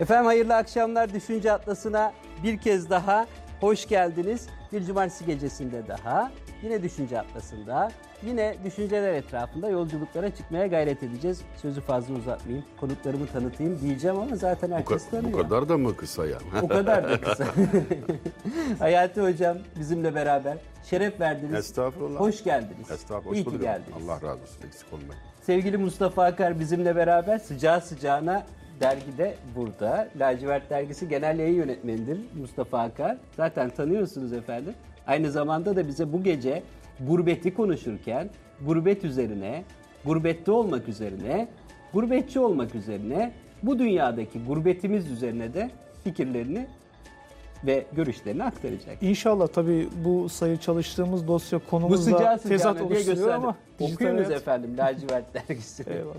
Efendim hayırlı akşamlar Düşünce Atlası'na bir kez daha hoş geldiniz. Bir cumartesi gecesinde daha yine Düşünce Atlası'nda yine düşünceler etrafında yolculuklara çıkmaya gayret edeceğiz. Sözü fazla uzatmayayım, konuklarımı tanıtayım diyeceğim ama zaten Bu, herkes ka- tanıyor. bu kadar da mı kısa ya? O kadar da kısa. Hayati Hocam bizimle beraber şeref verdiniz. Estağfurullah. Hoş geldiniz. Estağfurullah. İyi ki geldiniz. Allah razı olsun. Eksik olmayın. Sevgili Mustafa Akar bizimle beraber sıcağı sıcağına dergide burada. Lacivert Dergisi Genel Yayın Yönetmenidir Mustafa Akar. Zaten tanıyorsunuz efendim. Aynı zamanda da bize bu gece gurbeti konuşurken gurbet üzerine, gurbette olmak üzerine, gurbetçi olmak üzerine, bu dünyadaki gurbetimiz üzerine de fikirlerini ve görüşlerini aktaracak. İnşallah tabii bu sayı çalıştığımız dosya konumuzla tezat oluşturuyor ama Okuyunuz hayat- efendim Lacivert Dergisi. Eyvallah.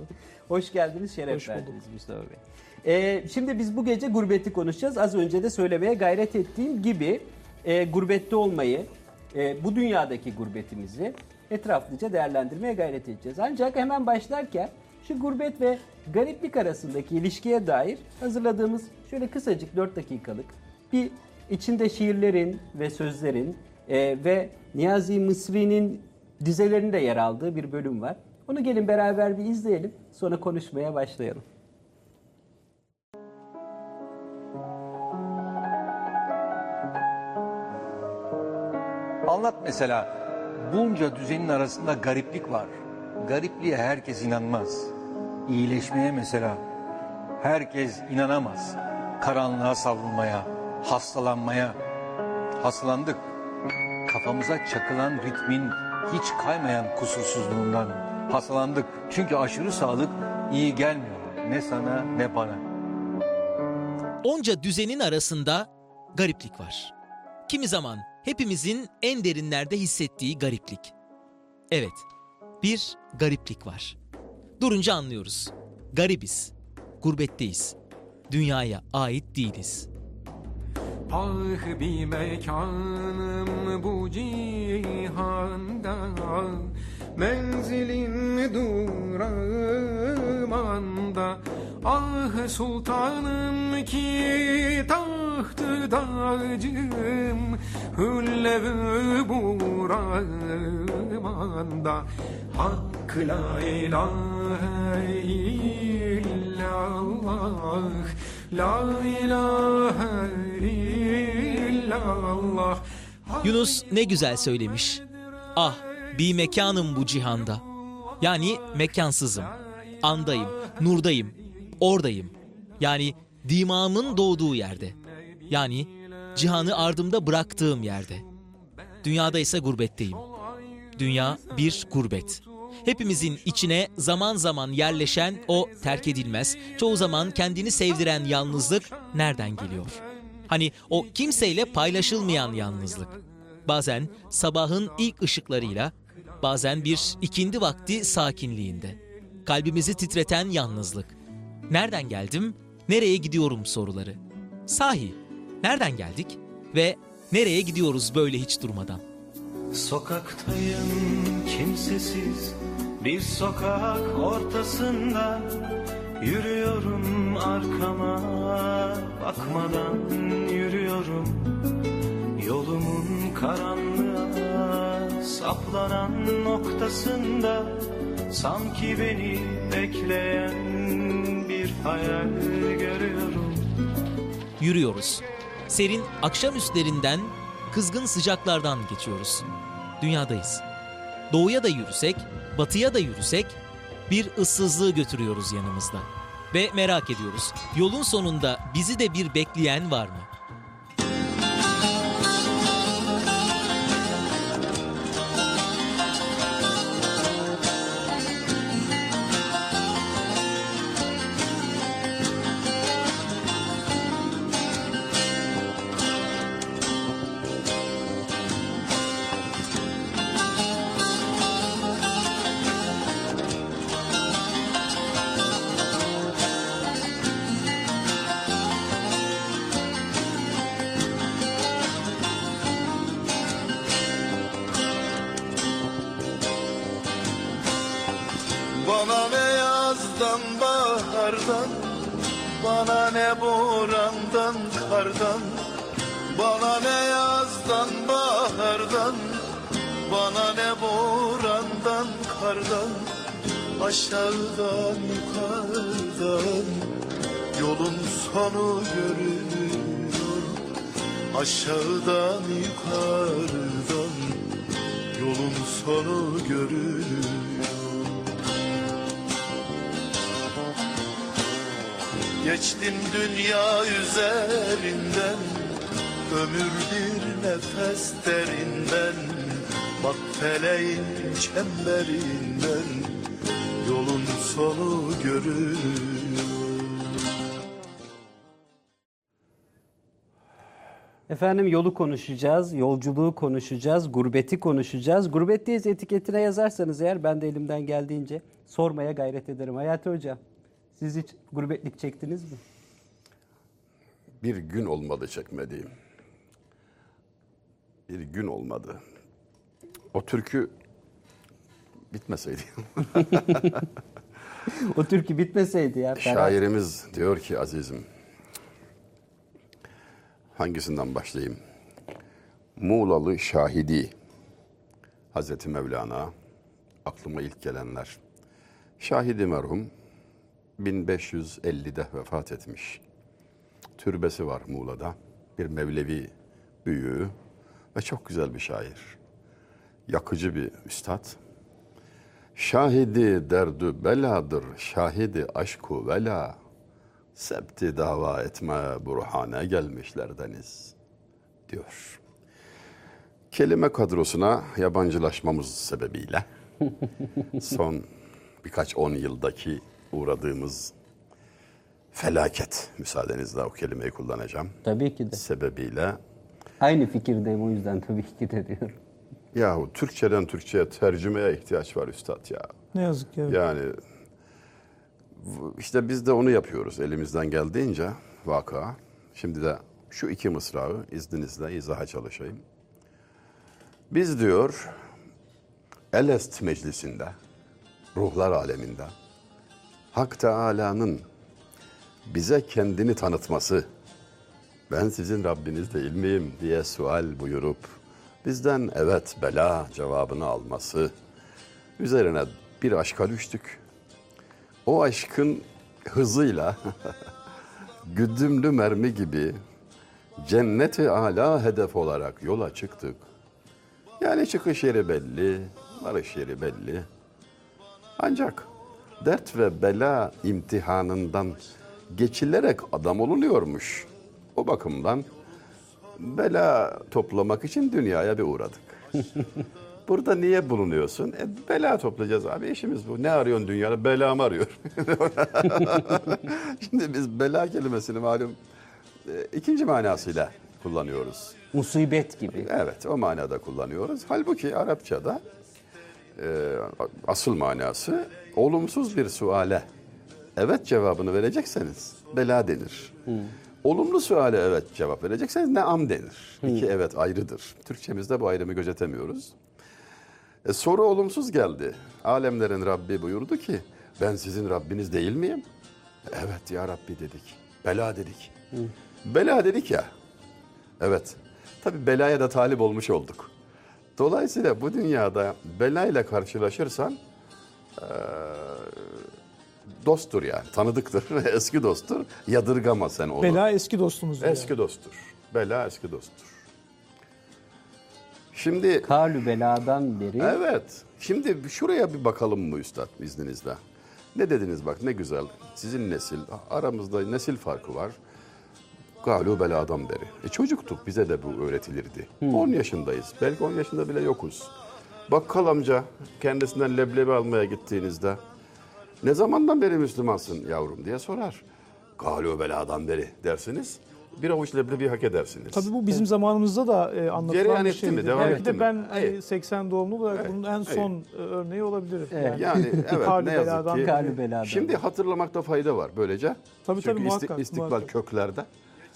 Hoş geldiniz, şeref Hoş bulduk. verdiniz Mustafa Bey. Ee, şimdi biz bu gece gurbeti konuşacağız. Az önce de söylemeye gayret ettiğim gibi e, gurbette olmayı, e, bu dünyadaki gurbetimizi etraflıca değerlendirmeye gayret edeceğiz. Ancak hemen başlarken şu gurbet ve gariplik arasındaki ilişkiye dair hazırladığımız şöyle kısacık 4 dakikalık bir içinde şiirlerin ve sözlerin e, ve Niyazi Mısri'nin dizelerinde yer aldığı bir bölüm var. Onu gelin beraber bir izleyelim. Sonra konuşmaya başlayalım. Anlat mesela. Bunca düzenin arasında gariplik var. Garipliğe herkes inanmaz. İyileşmeye mesela herkes inanamaz. Karanlığa savrulmaya, hastalanmaya. Hastalandık. Kafamıza çakılan ritmin hiç kaymayan kusursuzluğundan hastalandık. Çünkü aşırı sağlık iyi gelmiyor. Ne sana ne bana. Onca düzenin arasında gariplik var. Kimi zaman hepimizin en derinlerde hissettiği gariplik. Evet, bir gariplik var. Durunca anlıyoruz. Garibiz, gurbetteyiz. Dünyaya ait değiliz. Ah bir mekanım bu cihanda Menzilim durağım Ah sultanım ki tahtı tacım Hüllevi buram anda. Hakkı la ilahe illallah La ilahe illallah. Yunus ne güzel söylemiş. Ah, bir mekanım bu cihanda. Yani mekansızım. Andayım, nurdayım, oradayım. Yani dimağımın doğduğu yerde. Yani cihanı ardımda bıraktığım yerde. Dünyada ise gurbetteyim. Dünya bir gurbet. Hepimizin içine zaman zaman yerleşen o terk edilmez, çoğu zaman kendini sevdiren yalnızlık nereden geliyor? Hani o kimseyle paylaşılmayan yalnızlık. Bazen sabahın ilk ışıklarıyla, bazen bir ikindi vakti sakinliğinde. Kalbimizi titreten yalnızlık. Nereden geldim, nereye gidiyorum soruları. Sahi, nereden geldik ve nereye gidiyoruz böyle hiç durmadan? Sokaktayım kimsesiz bir sokak ortasında Yürüyorum arkama bakmadan yürüyorum Yolumun karanlığa saplanan noktasında Sanki beni bekleyen bir hayal görüyorum Yürüyoruz. Serin akşamüstlerinden, kızgın sıcaklardan geçiyoruz. Dünyadayız. Doğuya da yürüsek, batıya da yürüsek bir ıssızlığı götürüyoruz yanımızda. Ve merak ediyoruz. Yolun sonunda bizi de bir bekleyen var mı? Aşağıdan yukarıdan Yolun sonu görünüyor. Geçtim dünya üzerinden Ömür bir nefes derinden. Bak feleğin çemberinden Yolun sonu görünüyor Efendim yolu konuşacağız, yolculuğu konuşacağız, gurbeti konuşacağız. Gurbetteyiz etiketine yazarsanız eğer ben de elimden geldiğince sormaya gayret ederim. Hayati Hocam siz hiç gurbetlik çektiniz mi? Bir gün olmadı çekmediğim. Bir gün olmadı. O türkü bitmeseydi. O türkü bitmeseydi ya. Ferhat. Şairimiz diyor ki azizim. Hangisinden başlayayım? Muğlalı Şahidi. Hazreti Mevlana. Aklıma ilk gelenler. Şahidi merhum 1550'de vefat etmiş. Türbesi var Muğla'da. Bir Mevlevi büyüğü ve çok güzel bir şair. Yakıcı bir üstad. Şahidi derdü beladır, şahidi aşku vela. Septi dava etme burhane gelmişler deniz diyor. Kelime kadrosuna yabancılaşmamız sebebiyle son birkaç on yıldaki uğradığımız felaket müsaadenizle o kelimeyi kullanacağım. Tabii ki de. Sebebiyle Aynı fikirdeyim o yüzden tabii ki de diyorum. yahu Türkçeden Türkçe'ye tercümeye ihtiyaç var üstad ya. Ne yazık ki. evet. Yani işte biz de onu yapıyoruz elimizden geldiğince vaka. Şimdi de şu iki mısrağı izninizle izaha çalışayım. Biz diyor Elest meclisinde, ruhlar aleminde Hak Teala'nın bize kendini tanıtması, ben sizin Rabbiniz değil miyim diye sual buyurup bizden evet bela cevabını alması, üzerine bir aşka düştük. O aşkın hızıyla güdümlü mermi gibi cenneti ala hedef olarak yola çıktık. Yani çıkış yeri belli, varış yeri belli. Ancak dert ve bela imtihanından geçilerek adam olunuyormuş. O bakımdan bela toplamak için dünyaya bir uğradık. Burada niye bulunuyorsun? E, bela toplayacağız abi işimiz bu. Ne arıyorsun dünyada? Belamı arıyor. Şimdi biz bela kelimesini malum e, ikinci manasıyla kullanıyoruz. Musibet gibi. Evet o manada kullanıyoruz. Halbuki Arapçada e, asıl manası olumsuz bir suale evet cevabını verecekseniz bela denir. Olumlu suale evet cevap verecekseniz neam denir. İki evet ayrıdır. Türkçemizde bu ayrımı gözetemiyoruz. E, soru olumsuz geldi. Alemlerin Rabbi buyurdu ki ben sizin Rabbiniz değil miyim? Evet ya Rabbi dedik. Bela dedik. Bela dedik ya. Evet. Tabi belaya da talip olmuş olduk. Dolayısıyla bu dünyada belayla karşılaşırsan eee, dosttur yani. Tanıdıktır. Eski dosttur. Yadırgama sen onu. Bela eski dostumuz. Eski dosttur. Bela eski dosttur. Şimdi Karlü beladan beri Evet. Şimdi şuraya bir bakalım mı üstad izninizle? Ne dediniz bak ne güzel. Sizin nesil, aramızda nesil farkı var. Galu beladan beri. E çocuktuk bize de bu öğretilirdi. 10 yaşındayız. Belki 10 yaşında bile yokuz. Bakkal amca kendisinden leblebi almaya gittiğinizde ne zamandan beri Müslümansın yavrum diye sorar. Galu beladan beri dersiniz. Bir avuç leblebi hak edersiniz. Tabii bu bizim zamanımızda da e, anlatılan Cereyan bir etti şeydi. mi, devam Belki etti de mi? ben Hayır. 80 doğumlu olarak Evet, bunun en hayır. son e, örneği olabilir. Evet. Yani evet Karlı ne yazık beladan ki. Karlü beladan. Şimdi hatırlamakta fayda var böylece. Tabii, Çünkü tabii, muhakkak, istikbal muhakkak. köklerde.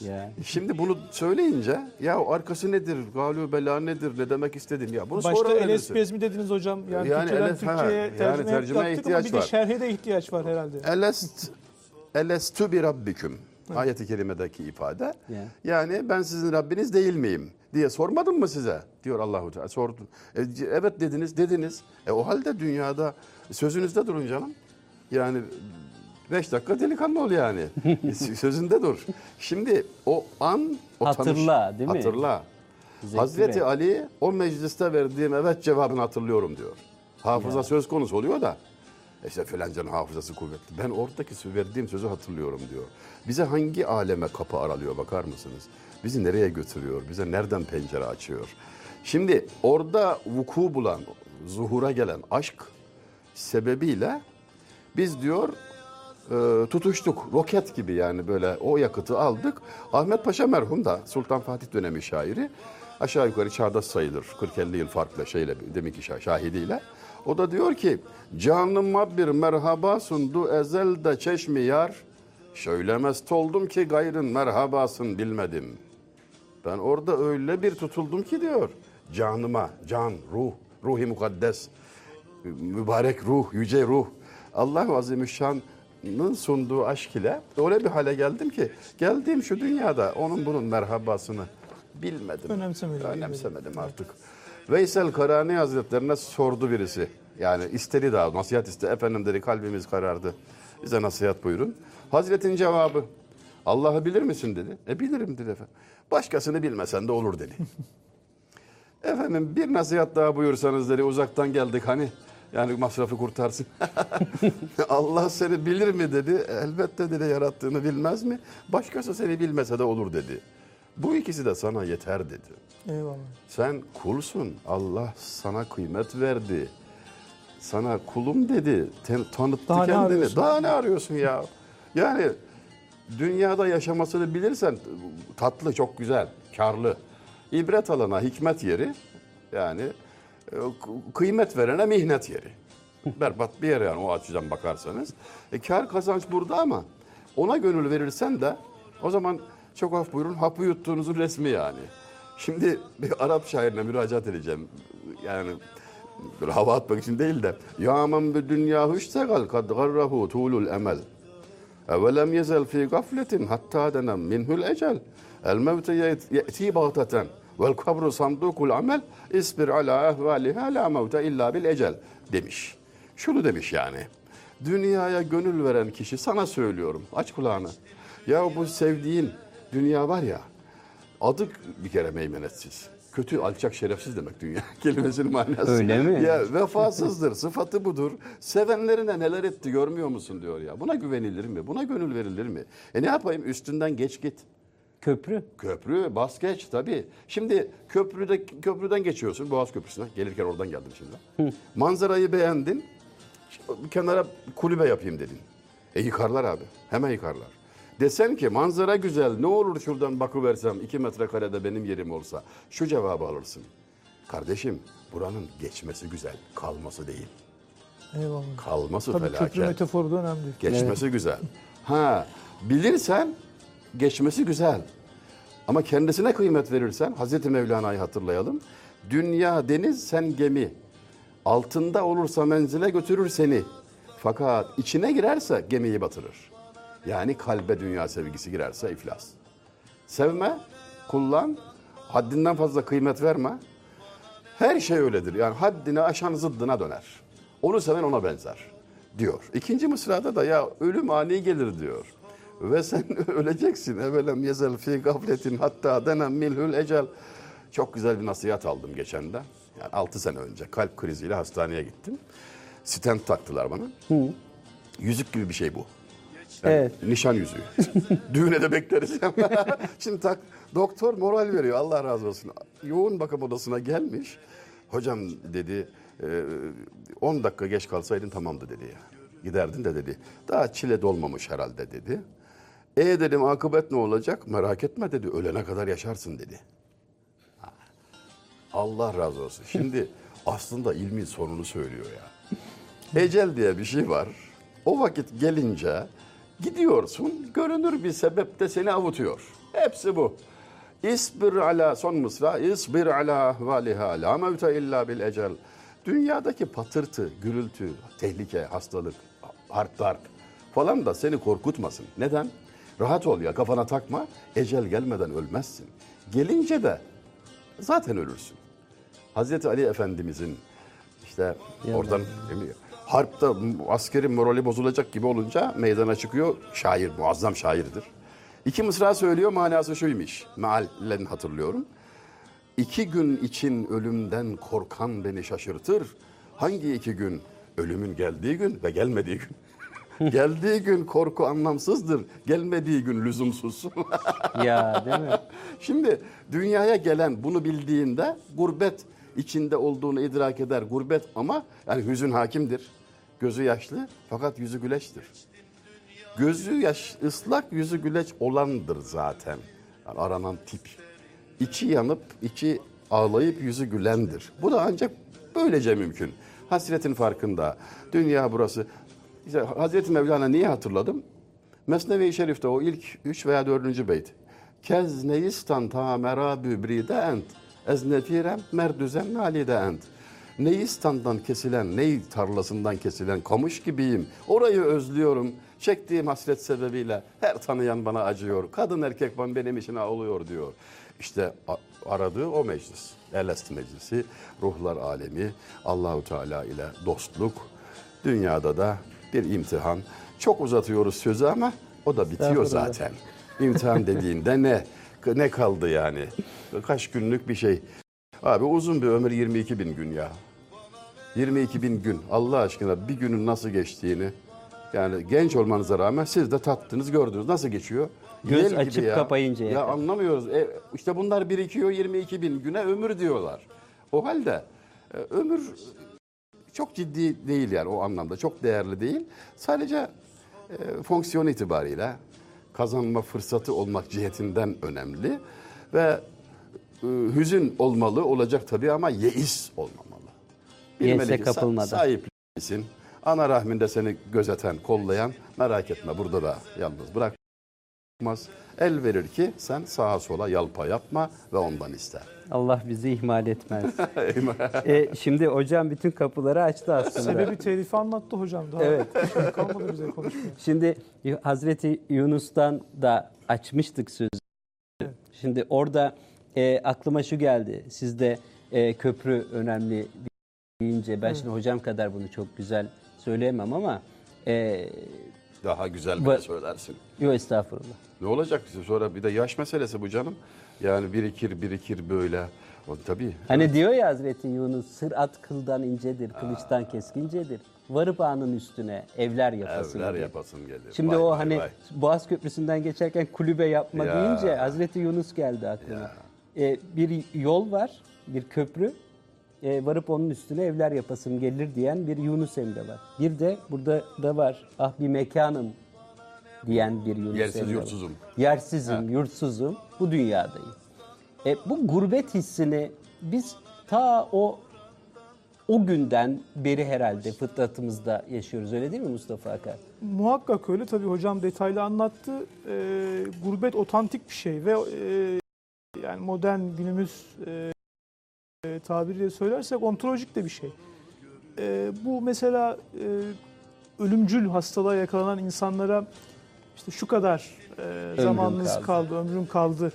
ya. Şimdi bunu söyleyince ya arkası nedir, galü bela nedir, ne demek istedin ya bunu sonra Başta öğrenirsin. LSPS mi dediniz hocam? Yani, Yani Türkçeden LS Türkçe'ye yani tercüme tercümeye yaptık ihtiyaç ama bir de var. şerhe de ihtiyaç var herhalde. Elest Elestü bi rabbiküm. Ayet-i kerimedeki ifade. Ya. Yani ben sizin Rabbiniz değil miyim diye sormadım mı size? Diyor Allahu Teala. Sordum. E, evet dediniz, dediniz. E o halde dünyada sözünüzde durun canım. Yani beş dakika delikanlı ol yani. Sözünde dur. Şimdi o an o Hatırla, değil mi? Hatırla. Zevkli Hazreti ve- Ali o mecliste verdiğim evet cevabını hatırlıyorum diyor. Hafıza söz konusu oluyor da işte filancanın hafızası kuvvetli. Ben oradaki verdiğim sözü hatırlıyorum diyor. Bize hangi aleme kapı aralıyor bakar mısınız? Bizi nereye götürüyor? Bize nereden pencere açıyor? Şimdi orada vuku bulan, zuhura gelen aşk sebebiyle biz diyor e, tutuştuk. Roket gibi yani böyle o yakıtı aldık. Ahmet Paşa merhum da Sultan Fatih dönemi şairi. Aşağı yukarı çağdaş sayılır. 40-50 yıl farklı şeyle deminki şah, şahidiyle. O da diyor ki canıma bir merhaba sundu ezelde çeşmi yar. Şöyle mest oldum ki gayrın merhabasın bilmedim. Ben orada öyle bir tutuldum ki diyor. Canıma, can, ruh, ruhi mukaddes, mübarek ruh, yüce ruh. Allah Azimüşşan'ın sunduğu aşk ile öyle bir hale geldim ki geldiğim şu dünyada onun bunun merhabasını bilmedim. Önemsemedim, Önemsemedim artık. Veysel Karani Hazretlerine sordu birisi. Yani istedi daha nasihat iste. Efendim dedi kalbimiz karardı. Bize nasihat buyurun. Hazretin cevabı Allah'ı bilir misin dedi. E bilirim dedi efendim. Başkasını bilmesen de olur dedi. Efendim bir nasihat daha buyursanız dedi uzaktan geldik hani yani masrafı kurtarsın. Allah seni bilir mi dedi. Elbette dedi yarattığını bilmez mi? Başkası seni bilmese de olur dedi. Bu ikisi de sana yeter dedi. Eyvallah. Sen kulsun. Allah sana kıymet verdi. Sana kulum dedi. Ten- tanıttı Daha ne kendini. arıyorsun? Daha ne arıyorsun ya? Yani dünyada yaşamasını bilirsen tatlı, çok güzel, karlı. İbret alana hikmet yeri. Yani e, kıymet verene mihnet yeri. Berbat bir yer yani o açıdan bakarsanız. E, kar kazanç burada ama ona gönül verirsen de o zaman çok af buyurun hapı yuttuğunuzun resmi yani. Şimdi bir Arap şairine müracaat edeceğim. Yani bir hava atmak için değil de. Ya men bi dünya hüştegal kad garrahu tulul emel. Gafletin hatta denem minhul ecel. El mevte ye'ti bağtaten. Vel kabru sandukul amel. İsbir ala ehvaliha la mevte illa bil ecel. Demiş. Şunu demiş yani. Dünyaya gönül veren kişi sana söylüyorum. Aç kulağını. Ya bu sevdiğin dünya var ya. Adı bir kere meymenetsiz. Kötü, alçak, şerefsiz demek dünya kelimesinin manası. Öyle mi? Ya vefasızdır, sıfatı budur. Sevenlerine neler etti görmüyor musun diyor ya. Buna güvenilir mi? Buna gönül verilir mi? E ne yapayım üstünden geç git. Köprü. Köprü bas geç tabii. Şimdi köprüde köprüden geçiyorsun Boğaz Köprüsü'ne. Gelirken oradan geldim şimdi. Manzarayı beğendin. Bir kenara kulübe yapayım dedin. E yıkarlar abi. Hemen yıkarlar. Desen ki manzara güzel ne olur şuradan bakıversem iki metrekarede benim yerim olsa. Şu cevabı alırsın. Kardeşim buranın geçmesi güzel kalması değil. Eyvallah. Kalması Tabii felaket. köprü metaforu da önemli. Geçmesi güzel. Ha bilirsen geçmesi güzel. Ama kendisine kıymet verirsen Hazreti Mevlana'yı hatırlayalım. Dünya deniz sen gemi. Altında olursa menzile götürür seni. Fakat içine girerse gemiyi batırır. Yani kalbe dünya sevgisi girerse iflas. Sevme, kullan, haddinden fazla kıymet verme. Her şey öyledir. Yani haddini aşan zıddına döner. Onu seven ona benzer diyor. İkinci mısrada da ya ölüm ani gelir diyor. Ve sen öleceksin. Evelem yezel fi gafletin hatta denem milhül ecel. Çok güzel bir nasihat aldım geçen de. Yani 6 sene önce kalp kriziyle hastaneye gittim. Stent taktılar bana. Yüzük gibi bir şey bu. Yani Evet. Nişan yüzüğü. Düğüne de bekleriz. Şimdi tak, doktor moral veriyor Allah razı olsun. Yoğun bakım odasına gelmiş. Hocam dedi e, 10 dakika geç kalsaydın tamamdı dedi ya. Giderdin de dedi. Daha çile dolmamış herhalde dedi. E dedim akıbet ne olacak? Merak etme dedi. Ölene kadar yaşarsın dedi. Allah razı olsun. Şimdi aslında ilmin sonunu söylüyor ya. Ecel diye bir şey var. O vakit gelince gidiyorsun, görünür bir sebep de seni avutuyor. Hepsi bu. İsbir ala son mısra, isbir ala valiha la mevte illa bil ecel. Dünyadaki patırtı, gürültü, tehlike, hastalık, harp darp falan da seni korkutmasın. Neden? Rahat ol ya kafana takma. Ecel gelmeden ölmezsin. Gelince de zaten ölürsün. Hazreti Ali Efendimizin işte oradan harpta askerin morali bozulacak gibi olunca meydana çıkıyor. Şair, muazzam şairdir. İki mısra söylüyor manası şuymuş. Meallen hatırlıyorum. İki gün için ölümden korkan beni şaşırtır. Hangi iki gün? Ölümün geldiği gün ve gelmediği gün. geldiği gün korku anlamsızdır. Gelmediği gün lüzumsuz. Ya değil mi? Şimdi dünyaya gelen bunu bildiğinde gurbet içinde olduğunu idrak eder. Gurbet ama yani hüzün hakimdir. Gözü yaşlı fakat yüzü güleçtir. Gözü yaş, ıslak yüzü güleç olandır zaten. Yani aranan tip. İçi yanıp içi ağlayıp yüzü gülendir. Bu da ancak böylece mümkün. Hasretin farkında. Dünya burası. İşte Hazreti Mevlana niye hatırladım? Mesnevi-i Şerif'te o ilk üç veya dördüncü beyt. Kez neyistan ta merabü bride ent. Ez nefirem merdüzen nalide ent. Neyistan'dan kesilen, ney tarlasından kesilen kamış gibiyim. Orayı özlüyorum. Çektiğim hasret sebebiyle her tanıyan bana acıyor. Kadın erkek bana benim için oluyor diyor. İşte aradığı o meclis. Elest meclisi, ruhlar alemi, Allahu Teala ile dostluk. Dünyada da bir imtihan. Çok uzatıyoruz sözü ama o da bitiyor zaten. İmtihan dediğinde ne? Ne kaldı yani? Kaç günlük bir şey. Abi uzun bir ömür 22 bin gün ya. 22 bin gün. Allah aşkına bir günün nasıl geçtiğini yani genç olmanıza rağmen siz de tattınız gördünüz. Nasıl geçiyor? Göz Yel açıp Ya kadar. anlamıyoruz. E, işte bunlar birikiyor 22 bin güne ömür diyorlar. O halde e, ömür çok ciddi değil yani o anlamda. Çok değerli değil. Sadece e, fonksiyon itibariyle kazanma fırsatı olmak cihetinden önemli ve e, hüzün olmalı olacak tabii ama yeis olmamalı. Bilmeli ki sa- sahiplisin. Ana rahminde seni gözeten, kollayan merak etme burada da yalnız bırakmaz. El verir ki sen sağa sola yalpa yapma ve ondan iste. Allah bizi ihmal etmez. e, şimdi hocam bütün kapıları açtı aslında. Sebebi telifi anlattı hocam. Daha Evet. şey kalmadı bize konuşmaya. Şimdi Hazreti Yunus'tan da açmıştık sözü. Şimdi orada e, aklıma şu geldi. Sizde e, köprü önemli deyince ben şimdi hocam kadar bunu çok güzel söyleyemem ama e, Daha güzel bir söylersin. yok estağfurullah. Ne olacak sonra bir de yaş meselesi bu canım. Yani birikir birikir böyle. O, tabii. Hani diyor ya Hazreti Yunus sırat kıldan incedir, kılıçtan keskincedir. Varıp anın üstüne evler yapasın. Evler gelir. yapasın gelir. Şimdi Vay, o vay, hani vay. Boğaz Köprüsü'nden geçerken kulübe yapma Ya. deyince Hazreti Yunus geldi aklıma. Ee, bir yol var, bir köprü. Ee, varıp onun üstüne evler yapasım gelir diyen bir Yunus Emre var. Bir de burada da var. Ah bir mekanım diyen bir Yunus Yersiz, Emre yurtsuzum. Yersizim, yurtsuzum. Bu dünyadayım. E, bu gurbet hissini biz ta o o günden beri herhalde fıtratımızda yaşıyoruz. Öyle değil mi Mustafa Akar? Muhakkak öyle tabii hocam detaylı anlattı. Ee, gurbet otantik bir şey ve e, yani modern günümüz e, e, tabiriyle söylersek ontolojik de bir şey. E, bu mesela e, ölümcül hastalığa yakalanan insanlara işte şu kadar e, zamanınız kaldı. kaldı. ömrün kaldı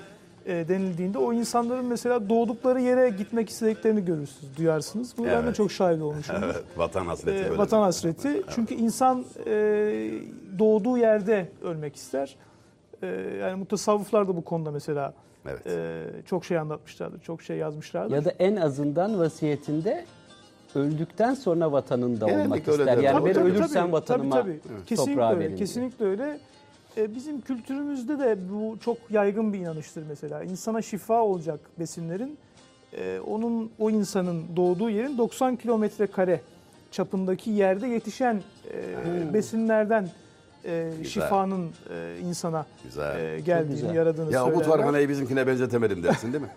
e, denildiğinde o insanların mesela doğdukları yere gitmek istediklerini görürsünüz, duyarsınız. Bu ben de Evet. çok şahit olmuşum. Evet, vatan hasreti. Öyle. vatan hasreti. Çünkü insan e, doğduğu yerde ölmek ister. E, yani mutasavvıflar da bu konuda mesela Evet. e, çok şey anlatmışlardır, çok şey yazmışlardır. Ya da en azından vasiyetinde öldükten sonra vatanında Genellikle olmak öyle ister. der. Yani Tabii, ben tabii, ölürsem tabii, vatanıma tabii, tabii. Kesinlikle toprağı öyle, verin. diye. kesinlikle öyle. E, bizim kültürümüzde de bu çok yaygın bir inanıştır mesela. İnsana şifa olacak besinlerin e, onun o insanın doğduğu yerin 90 kilometre kare çapındaki yerde yetişen e, besinlerden e, şifanın e, insana Güzel. e, geldiğini, güzel. yaradığını ya Umut söylerler. Varhana'yı bizimkine benzetemedim dersin değil mi?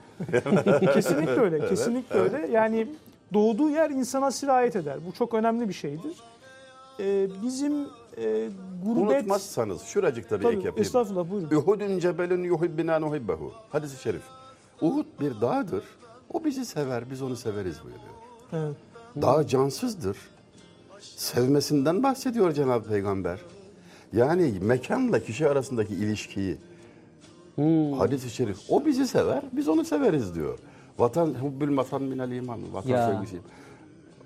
Kesinlikle öyle, kesinlikle öyle. Yani doğduğu yer insana sirayet eder. Bu çok önemli bir şeydir. Ee, bizim e, gurbet... Unutmazsanız şuracıkta bir ek Tabii, yapayım. estağfurullah buyurun. Uhudun cebelun yuhibbina nuhibbehu. Hadis-i şerif. Uhud bir dağdır. O bizi sever, biz onu severiz buyuruyor. Evet. Dağ cansızdır. Sevmesinden bahsediyor Cenab-ı Peygamber. Yani mekanla kişi arasındaki ilişkiyi hadis-i şerif o bizi sever, biz onu severiz diyor. Vatan hubbül vatan minel iman. Vatan Ya. sevgisi.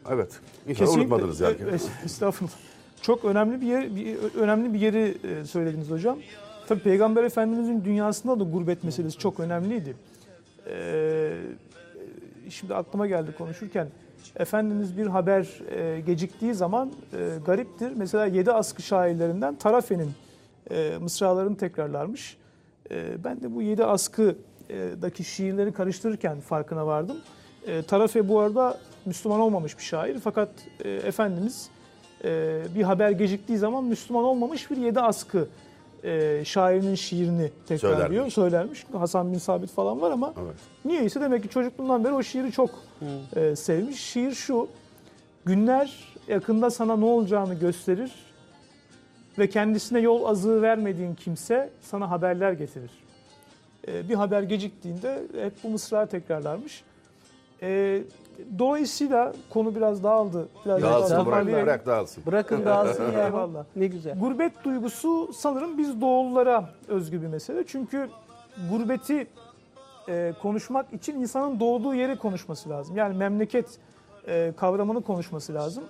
Evet. İnşallah unutmadınız yani. es- Estağfurullah. Çok önemli bir yer, bir, önemli bir yeri e, söylediniz hocam. Tabii Peygamber Efendimizin dünyasında da gurbet meselesi çok önemliydi. Ee, şimdi aklıma geldi konuşurken. Efendimiz bir haber e, geciktiği zaman e, gariptir. Mesela yedi askı şairlerinden Tarafe'nin e, mısralarını tekrarlarmış. E, ben de bu yedi askıdaki şiirleri karıştırırken farkına vardım. E, Tarafe bu arada Müslüman olmamış bir şair fakat e, Efendimiz e, bir haber geciktiği zaman Müslüman olmamış bir yedi askı e, şairinin şiirini tekrarlıyor, Söylermiş. söylermiş. Hasan bin Sabit falan var ama Evet. niyeyse demek ki çocukluğundan beri o şiiri çok e, sevmiş. Şiir şu, günler yakında sana ne olacağını gösterir ve kendisine yol azığı vermediğin kimse sana haberler getirir. E, bir haber geciktiğinde hep bu mısra tekrarlarmış. E, dolayısıyla konu biraz dağıldı. Biraz Dağılsın daha bırak, bırak dağılsın. Bırakın dağılsın ya. Eyvallah. Ne güzel. Gurbet duygusu sanırım biz doğullara özgü bir mesele. Çünkü gurbeti e, konuşmak için insanın doğduğu yeri konuşması lazım. Yani memleket e, kavramını konuşması lazım.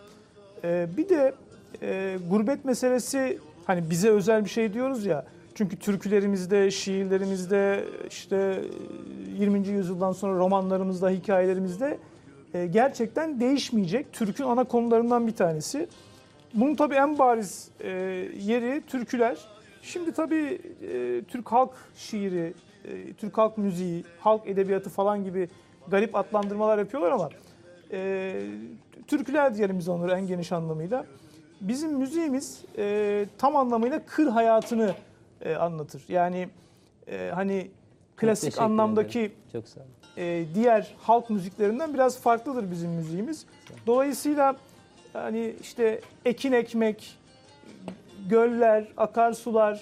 E, bir de e, gurbet meselesi hani bize özel bir şey diyoruz ya. Çünkü türkülerimizde, şiirlerimizde, işte e, 20. yüzyıldan sonra romanlarımızda, hikayelerimizde gerçekten değişmeyecek Türk'ün ana konularından bir tanesi. Bunun tabii en bariz e, yeri türküler. Şimdi tabii e, Türk halk şiiri, e, Türk halk müziği, halk edebiyatı falan gibi garip adlandırmalar yapıyorlar ama e, türküler diyelim biz onları en geniş anlamıyla. Bizim müziğimiz e, tam anlamıyla kır hayatını e, anlatır. Yani e, hani klasik anlamdaki ederim. Çok sağ olun. E, diğer halk müziklerinden biraz farklıdır bizim müziğimiz. Dolayısıyla hani işte ekin ekmek, göller, akarsular,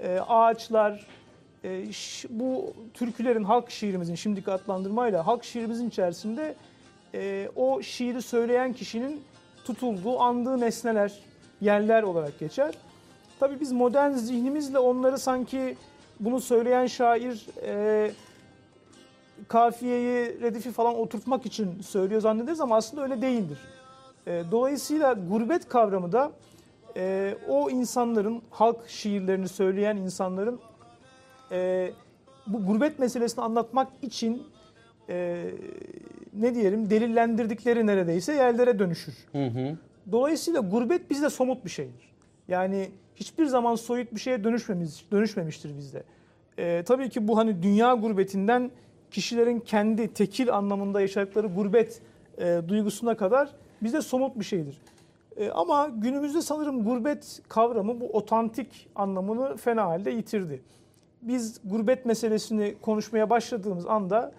e, ağaçlar, e, bu türkülerin halk şiirimizin şimdiki adlandırmayla halk şiirimizin içerisinde e, o şiiri söyleyen kişinin tutulduğu, andığı nesneler, yerler olarak geçer. Tabii biz modern zihnimizle onları sanki bunu söyleyen şair e, kafiyeyi, redifi falan oturtmak için söylüyor zannederiz ama aslında öyle değildir. E, dolayısıyla gurbet kavramı da e, o insanların, halk şiirlerini söyleyen insanların e, bu gurbet meselesini anlatmak için e, ne diyelim delillendirdikleri neredeyse yerlere dönüşür. Dolayısıyla gurbet bizde somut bir şeydir. Yani hiçbir zaman soyut bir şeye dönüşmemiş, dönüşmemiştir bizde. Ee, tabii ki bu hani dünya gurbetinden kişilerin kendi tekil anlamında yaşadıkları gurbet e, duygusuna kadar bizde somut bir şeydir. E, ama günümüzde sanırım gurbet kavramı bu otantik anlamını fena halde yitirdi. Biz gurbet meselesini konuşmaya başladığımız anda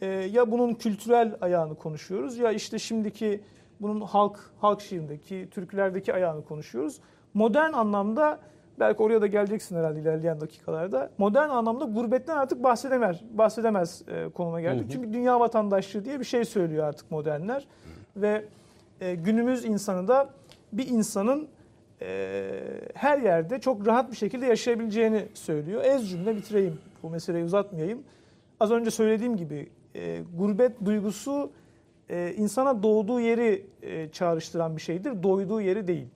e, ya bunun kültürel ayağını konuşuyoruz ya işte şimdiki bunun halk halk şiirindeki, türkülerdeki ayağını konuşuyoruz. Modern anlamda belki oraya da geleceksin herhalde ilerleyen dakikalarda. Modern anlamda gurbetten artık bahsedemez bahsedemez e, konuma geldik. Çünkü dünya vatandaşlığı diye bir şey söylüyor artık modernler ve e, günümüz insanı da bir insanın e, her yerde çok rahat bir şekilde yaşayabileceğini söylüyor. Ez cümle bitireyim bu meseleyi uzatmayayım. Az önce söylediğim gibi e, gurbet duygusu e, insana doğduğu yeri e, çağrıştıran bir şeydir. Doyduğu yeri değil.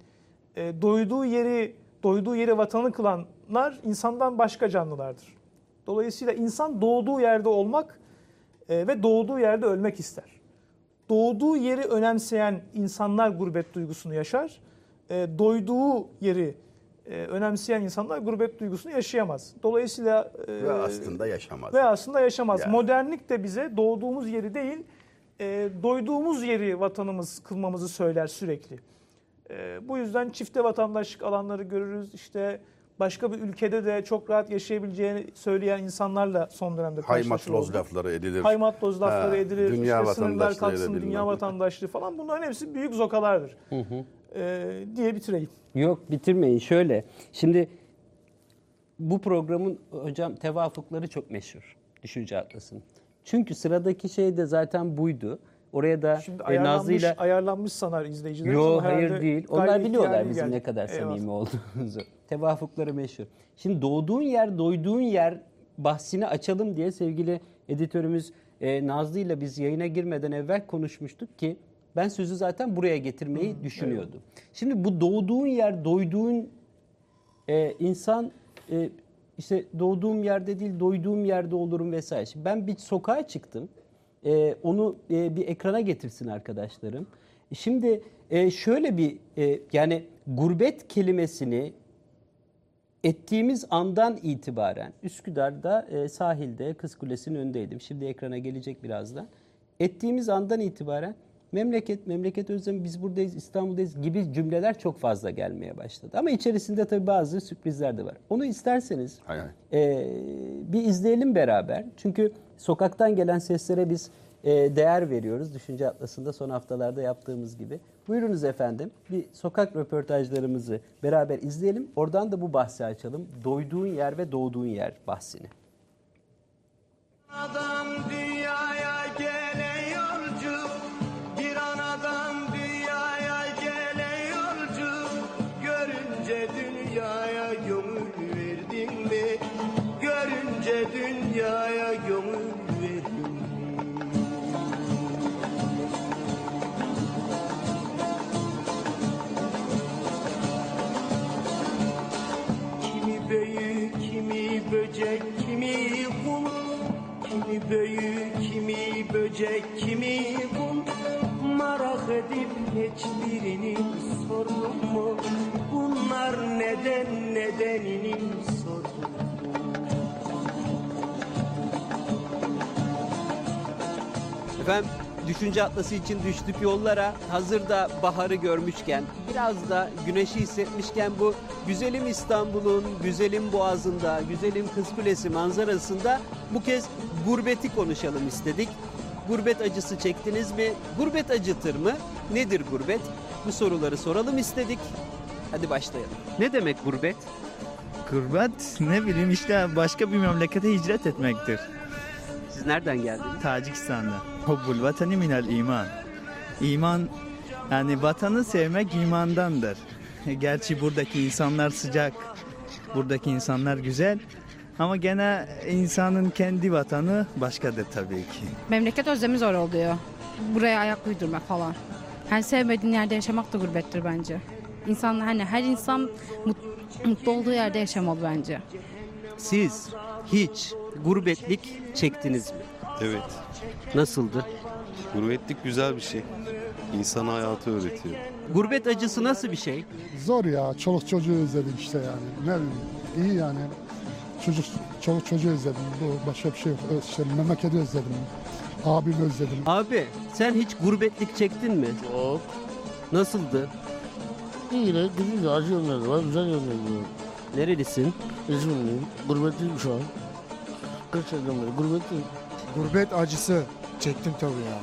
E, doyduğu yeri, doyduğu yeri vatanı kılanlar insandan başka canlılardır. Dolayısıyla insan doğduğu yerde olmak e, ve doğduğu yerde ölmek ister. Doğduğu yeri önemseyen insanlar gurbet duygusunu yaşar. E, doyduğu yeri e, önemseyen insanlar gurbet duygusunu yaşayamaz. Dolayısıyla Ve aslında yaşamaz. ve aslında yaşamaz. Yani. Modernlik de bize doğduğumuz yeri değil, doyduğumuz yeri vatanımız kılmamızı söyler sürekli. E, bu yüzden çifte vatandaşlık alanları görürüz. İşte başka bir ülkede de çok rahat yaşayabileceğini söyleyen insanlarla son dönemde Haymat karşılaşır loz olduk. lafları edilir. Haymat loz lafları Ha, edilir. dünya işte sınırlar vatandaşlığı kalksın, edilir dünya vatandaşlığı falan. Bunların hepsi büyük zokalardır. E, diye bitireyim. Yok bitirmeyin. Şöyle. Şimdi bu programın hocam tevafukları çok meşhur. Düşünce atlasın. Çünkü sıradaki şey de zaten buydu. Oraya da Şimdi e, ayarlanmış, ayarlanmış ayarlanmış sanar ama herhalde hayır değil. Onlar biliyorlar bizim geldi. ne kadar Eyvallah. samimi olduğumuzu. tevafukları meşhur. Şimdi doğduğun yer, doyduğun yer bahsini açalım diye sevgili editörümüz e, Nazlı ile biz yayına girmeden evvel konuşmuştuk ki ben sözü zaten buraya getirmeyi düşünüyordum. Şimdi bu doğduğun yer, doyduğun e, insan e, işte doğduğum yerde değil doyduğum yerde olurum vesaire. Şimdi ben bir sokağa çıktım. E, onu e, bir ekrana getirsin arkadaşlarım. Şimdi e, şöyle bir e, yani gurbet kelimesini ettiğimiz andan itibaren Üsküdar'da e, sahilde Kız Kulesi'nin önündeydim. Şimdi ekrana gelecek birazdan. Ettiğimiz andan itibaren memleket, memleket özlemi biz buradayız, İstanbul'dayız gibi cümleler çok fazla gelmeye başladı. Ama içerisinde tabii bazı sürprizler de var. Onu isterseniz Hay hay. e, bir izleyelim beraber. Çünkü sokaktan gelen seslere biz e, değer veriyoruz. Düşünce Atlası'nda son haftalarda yaptığımız gibi. Buyurunuz efendim. Bir sokak röportajlarımızı beraber izleyelim. Oradan da bu bahsi açalım. Doyduğun yer ve doğduğun yer bahsini. Adam dünyaya böcek, kimi kum Kimi büyük, kimi böcek, kimi kum. Merak edip hiçbirini sordum mu? Bunlar neden nedenini sordum Efendim Düşünce Atlası için düştük yollara. Hazırda baharı görmüşken, biraz da güneşi hissetmişken bu güzelim İstanbul'un, güzelim Boğazı'nda, güzelim Kız Kulesi manzarasında bu kez gurbeti konuşalım istedik. Gurbet acısı çektiniz mi? Gurbet acıtır mı? Nedir gurbet? Bu soruları soralım istedik. Hadi başlayalım. Ne demek gurbet? Gurbet ne bileyim işte başka bir memlekete hicret etmektir. Siz nereden geldiniz? Tacikistan'da. Hubbul vatani minel iman. İman yani vatanı sevmek imandandır. Gerçi buradaki insanlar sıcak, buradaki insanlar güzel ama gene insanın kendi vatanı başkadır tabii ki. Memleket özlemi zor oluyor. Buraya ayak uydurmak falan. Hani sevmediğin yerde yaşamak da gurbettir bence. İnsan hani her insan mut- mutlu olduğu yerde yaşamalı bence. Siz hiç gurbetlik çektiniz mi? Evet. Nasıldı? Gurbetlik güzel bir şey. İnsana hayatı öğretiyor. Gurbet acısı nasıl bir şey? Zor ya. Çoluk çocuğu özledik işte yani. Ne bileyim. İyi yani. Çocuk, çoluk çocuğu özledim. Bu başka bir şey yok. İşte memleketi özledim. Abimi özledim. Abi sen hiç gurbetlik çektin mi? Yok. Nasıldı? İyi de güzel acı yönleri var, güzel yönleri var. Nerelisin? İzmirliyim. Gurbetliyim şu an. Kaç aydan beri gurbetliyim. Gurbet acısı çektim tabii ya.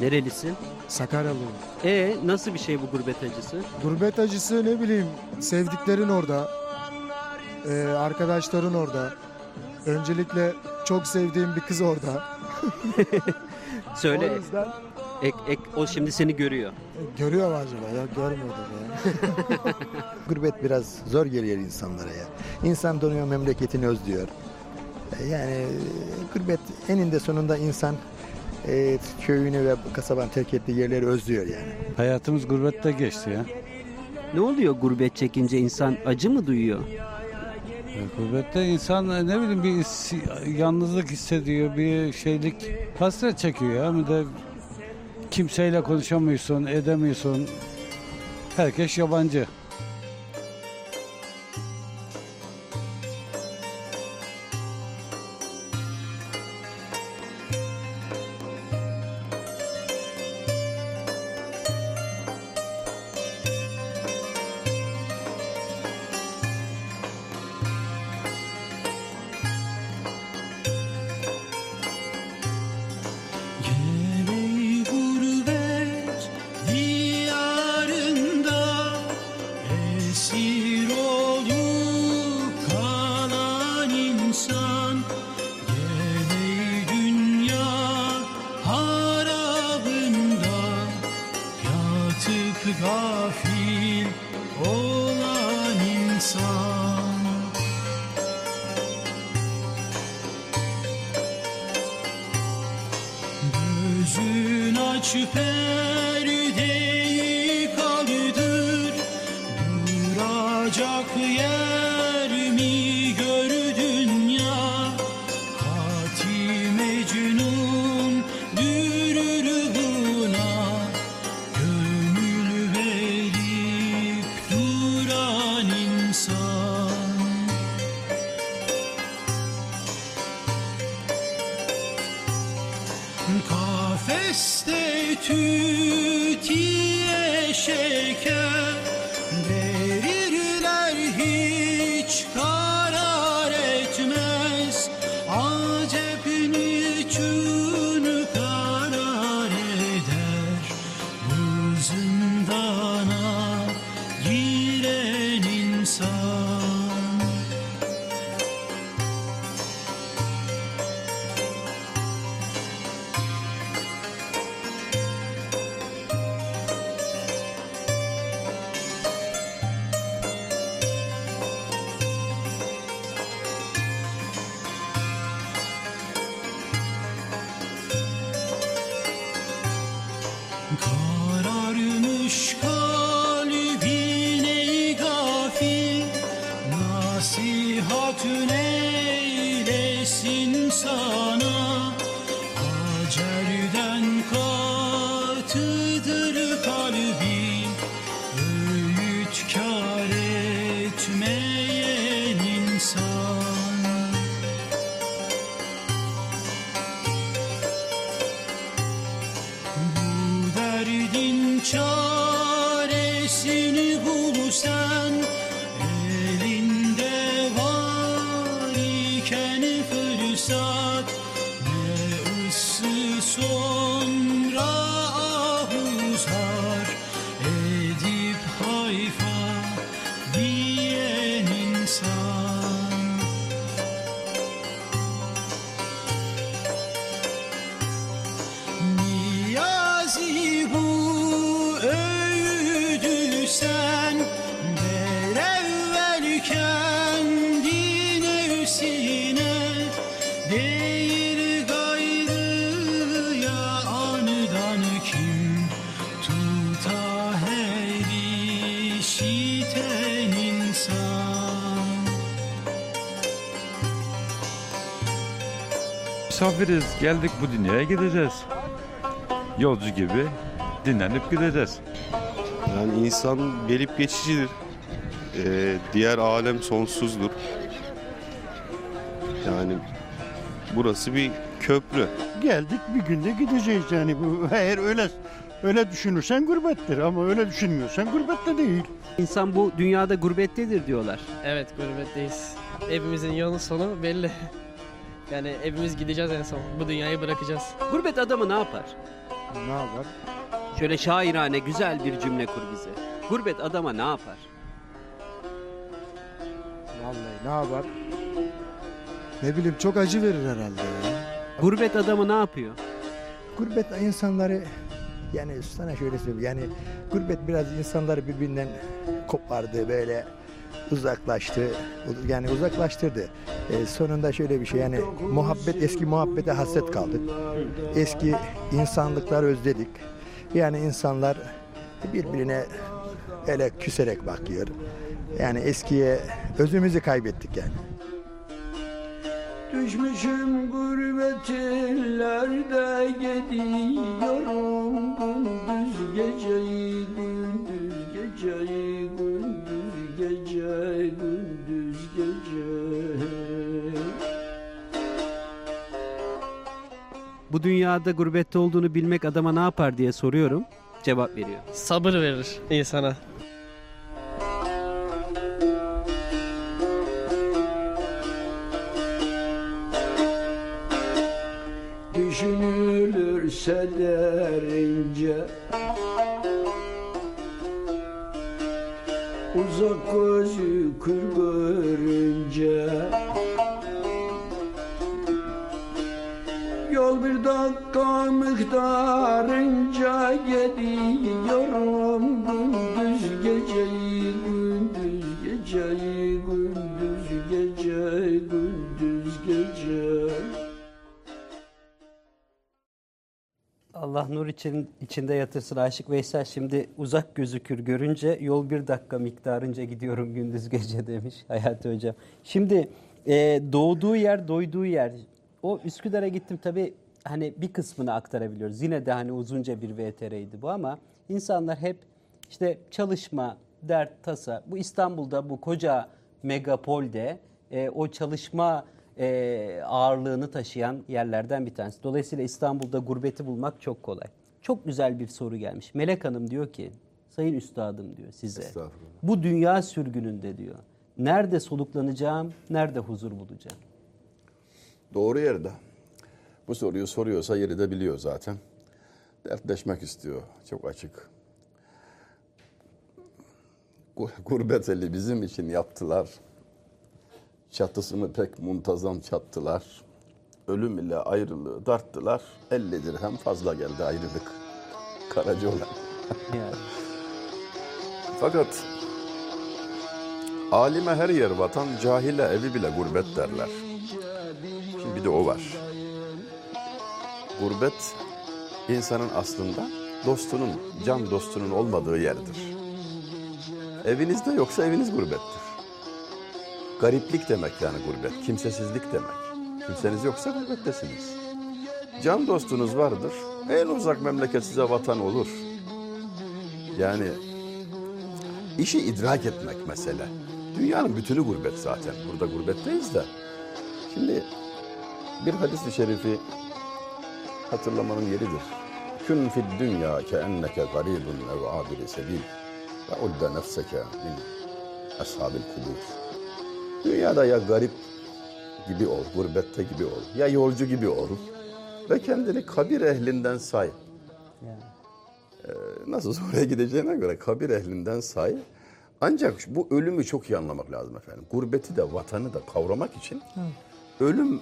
Nerelisin? Sakaryalıyım. E nasıl bir şey bu gurbet acısı? Gurbet acısı ne bileyim sevdiklerin orada. Ee, arkadaşların orada. Öncelikle çok sevdiğim bir kız orada. Söyle. O yüzden Ek, ek, o şimdi seni görüyor. görüyor mu acaba ya? Görmüyordur ya. Gurbet biraz zor geliyor insanlara ya. İnsan dönüyor memleketini özlüyor. E, Yani e, gurbet eninde sonunda insan e, köyünü ve kasabanı terk ettiği yerleri özlüyor yani. Hayatımız gurbette geçti ya. Ne oluyor gurbet çekince insan acı mı duyuyor? Gurbette insan e, ne bileyim bir yalnızlık hissediyor, bir şeylik hasret çekiyor ya. Bir de kimseyle konuşamıyorsun, edemiyorsun. Herkes yabancı. Gözün aç Misafiriz geldik bu dünyaya gideceğiz. Yolcu gibi dinlenip gideceğiz. Yani insan gelip geçicidir. Ee, diğer alem sonsuzdur. Yani burası bir köprü. Geldik bir günde gideceğiz yani bu eğer öyle öyle düşünürsen gurbettir ama öyle düşünmüyorsan gurbette değil. İnsan bu dünyada gurbettedir diyorlar. Evet gurbetteyiz. Evimizin yolun sonu belli. Yani evimiz gideceğiz en son. Bu dünyayı bırakacağız. Gurbet adamı ne yapar? Ne yapar? Şöyle şairane güzel bir cümle kur bize. Gurbet adama ne yapar? Vallahi ne yapar? Ne bileyim çok acı verir herhalde ya. Gurbet adamı ne yapıyor? Gurbet insanları yani sana şöyle söyleyeyim yani gurbet biraz insanları birbirinden kopardı böyle uzaklaştı yani uzaklaştırdı. Ee, sonunda şöyle bir şey yani muhabbet eski muhabbete hasret kaldık. Eski insanlıkları özledik. Yani insanlar birbirine öyle küserek bakıyor. Yani eskiye özümüzü kaybettik yani. Düşmüşüm gurbet gidiyorum Gündüz geceyi Bu dünyada gurbette olduğunu bilmek adama ne yapar diye soruyorum. Cevap veriyor. Sabır verir insana. Düşünülürse derince Uzak gözü kır görünce yol bir dakika miktarınca gidiyorum gündüz geceyi gündüz geceyi gündüz gece gündüz gece Allah nur için içinde yatırsın Aşık Veysel. Şimdi uzak gözükür görünce yol bir dakika miktarınca gidiyorum gündüz gece demiş Hayati Hocam. Şimdi e, doğduğu yer doyduğu yer o Üsküdar'a gittim tabi hani bir kısmını aktarabiliyoruz. Yine de hani uzunca bir VTR'ydi bu ama insanlar hep işte çalışma, dert, tasa bu İstanbul'da bu koca megapolde e, o çalışma e, ağırlığını taşıyan yerlerden bir tanesi. Dolayısıyla İstanbul'da gurbeti bulmak çok kolay. Çok güzel bir soru gelmiş. Melek Hanım diyor ki, Sayın Üstadım diyor size. Bu dünya sürgününde diyor. Nerede soluklanacağım, nerede huzur bulacağım? Doğru yerde. Bu soruyu soruyorsa yeri de biliyor zaten. Dertleşmek istiyor. Çok açık. Gu- Gurbet eli bizim için yaptılar. Çatısını pek muntazam çattılar. Ölüm ile ayrılığı darttılar. 50 dirhem fazla geldi ayrılık. Karaca olan. Fakat alime her yer vatan, cahile evi bile gurbet derler. Bir de o var. Gurbet insanın aslında dostunun, can dostunun olmadığı yerdir. Evinizde yoksa eviniz gurbettir. Gariplik demek yani gurbet, kimsesizlik demek. Kimseniz yoksa gurbettesiniz. Can dostunuz vardır, en uzak memleket size vatan olur. Yani işi idrak etmek mesele. Dünyanın bütünü gurbet zaten. Burada gurbetteyiz de. Şimdi bir hadis-i şerifi hatırlamanın yeridir. Kün fid dünya ke enneke garibun ev abiri sebil ve udde nefseke min ashabil kubur. Dünyada ya garip gibi ol, gurbette gibi ol, ya yolcu gibi ol ve kendini kabir ehlinden say. Ee, nasıl oraya gideceğine göre kabir ehlinden say. Ancak bu ölümü çok iyi anlamak lazım efendim. Gurbeti de vatanı da kavramak için ölüm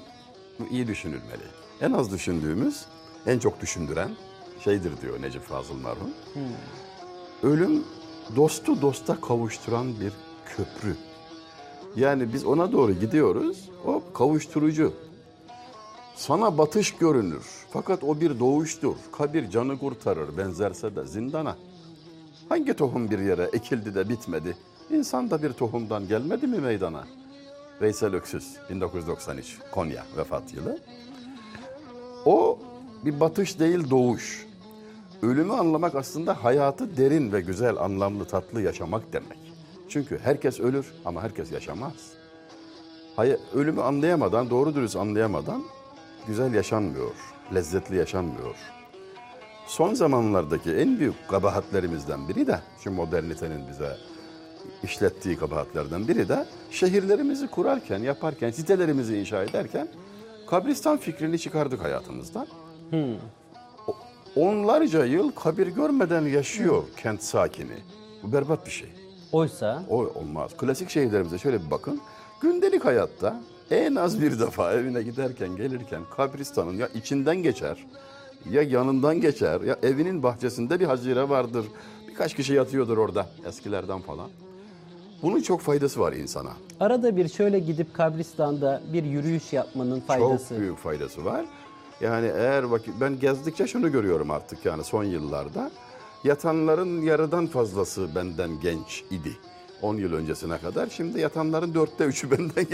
iyi düşünülmeli. En az düşündüğümüz, en çok düşündüren şeydir diyor Necip Fazıl merhum. Ölüm dostu dosta kavuşturan bir köprü. Yani biz ona doğru gidiyoruz, o kavuşturucu. Sana batış görünür. Fakat o bir doğuştur. Kabir canı kurtarır benzerse de zindana. Hangi tohum bir yere ekildi de bitmedi? İnsan da bir tohumdan gelmedi mi meydana? Veysel Öksüz 1993 Konya vefat yılı. O bir batış değil doğuş. Ölümü anlamak aslında hayatı derin ve güzel, anlamlı, tatlı yaşamak demek. Çünkü herkes ölür ama herkes yaşamaz. Hay ölümü anlayamadan, doğru dürüst anlayamadan güzel yaşanmıyor, lezzetli yaşanmıyor. Son zamanlardaki en büyük kabahatlerimizden biri de şu modernitenin bize işlettiği kabahatlerden biri de şehirlerimizi kurarken, yaparken, sitelerimizi inşa ederken kabristan fikrini çıkardık hayatımızdan. O- Onlarca yıl kabir görmeden yaşıyor kent sakini. Bu berbat bir şey. Oysa? O olmaz. Klasik şehirlerimize şöyle bir bakın. Gündelik hayatta en az bir defa evine giderken gelirken kabristanın ya içinden geçer ya yanından geçer ya evinin bahçesinde bir hazire vardır. Birkaç kişi yatıyordur orada eskilerden falan. Bunun çok faydası var insana. Arada bir şöyle gidip kabristanda bir yürüyüş yapmanın faydası. Çok büyük faydası var. Yani eğer vakit ben gezdikçe şunu görüyorum artık yani son yıllarda. Yatanların yarıdan fazlası benden genç idi. 10 yıl öncesine kadar. Şimdi yatanların dörtte üçü benden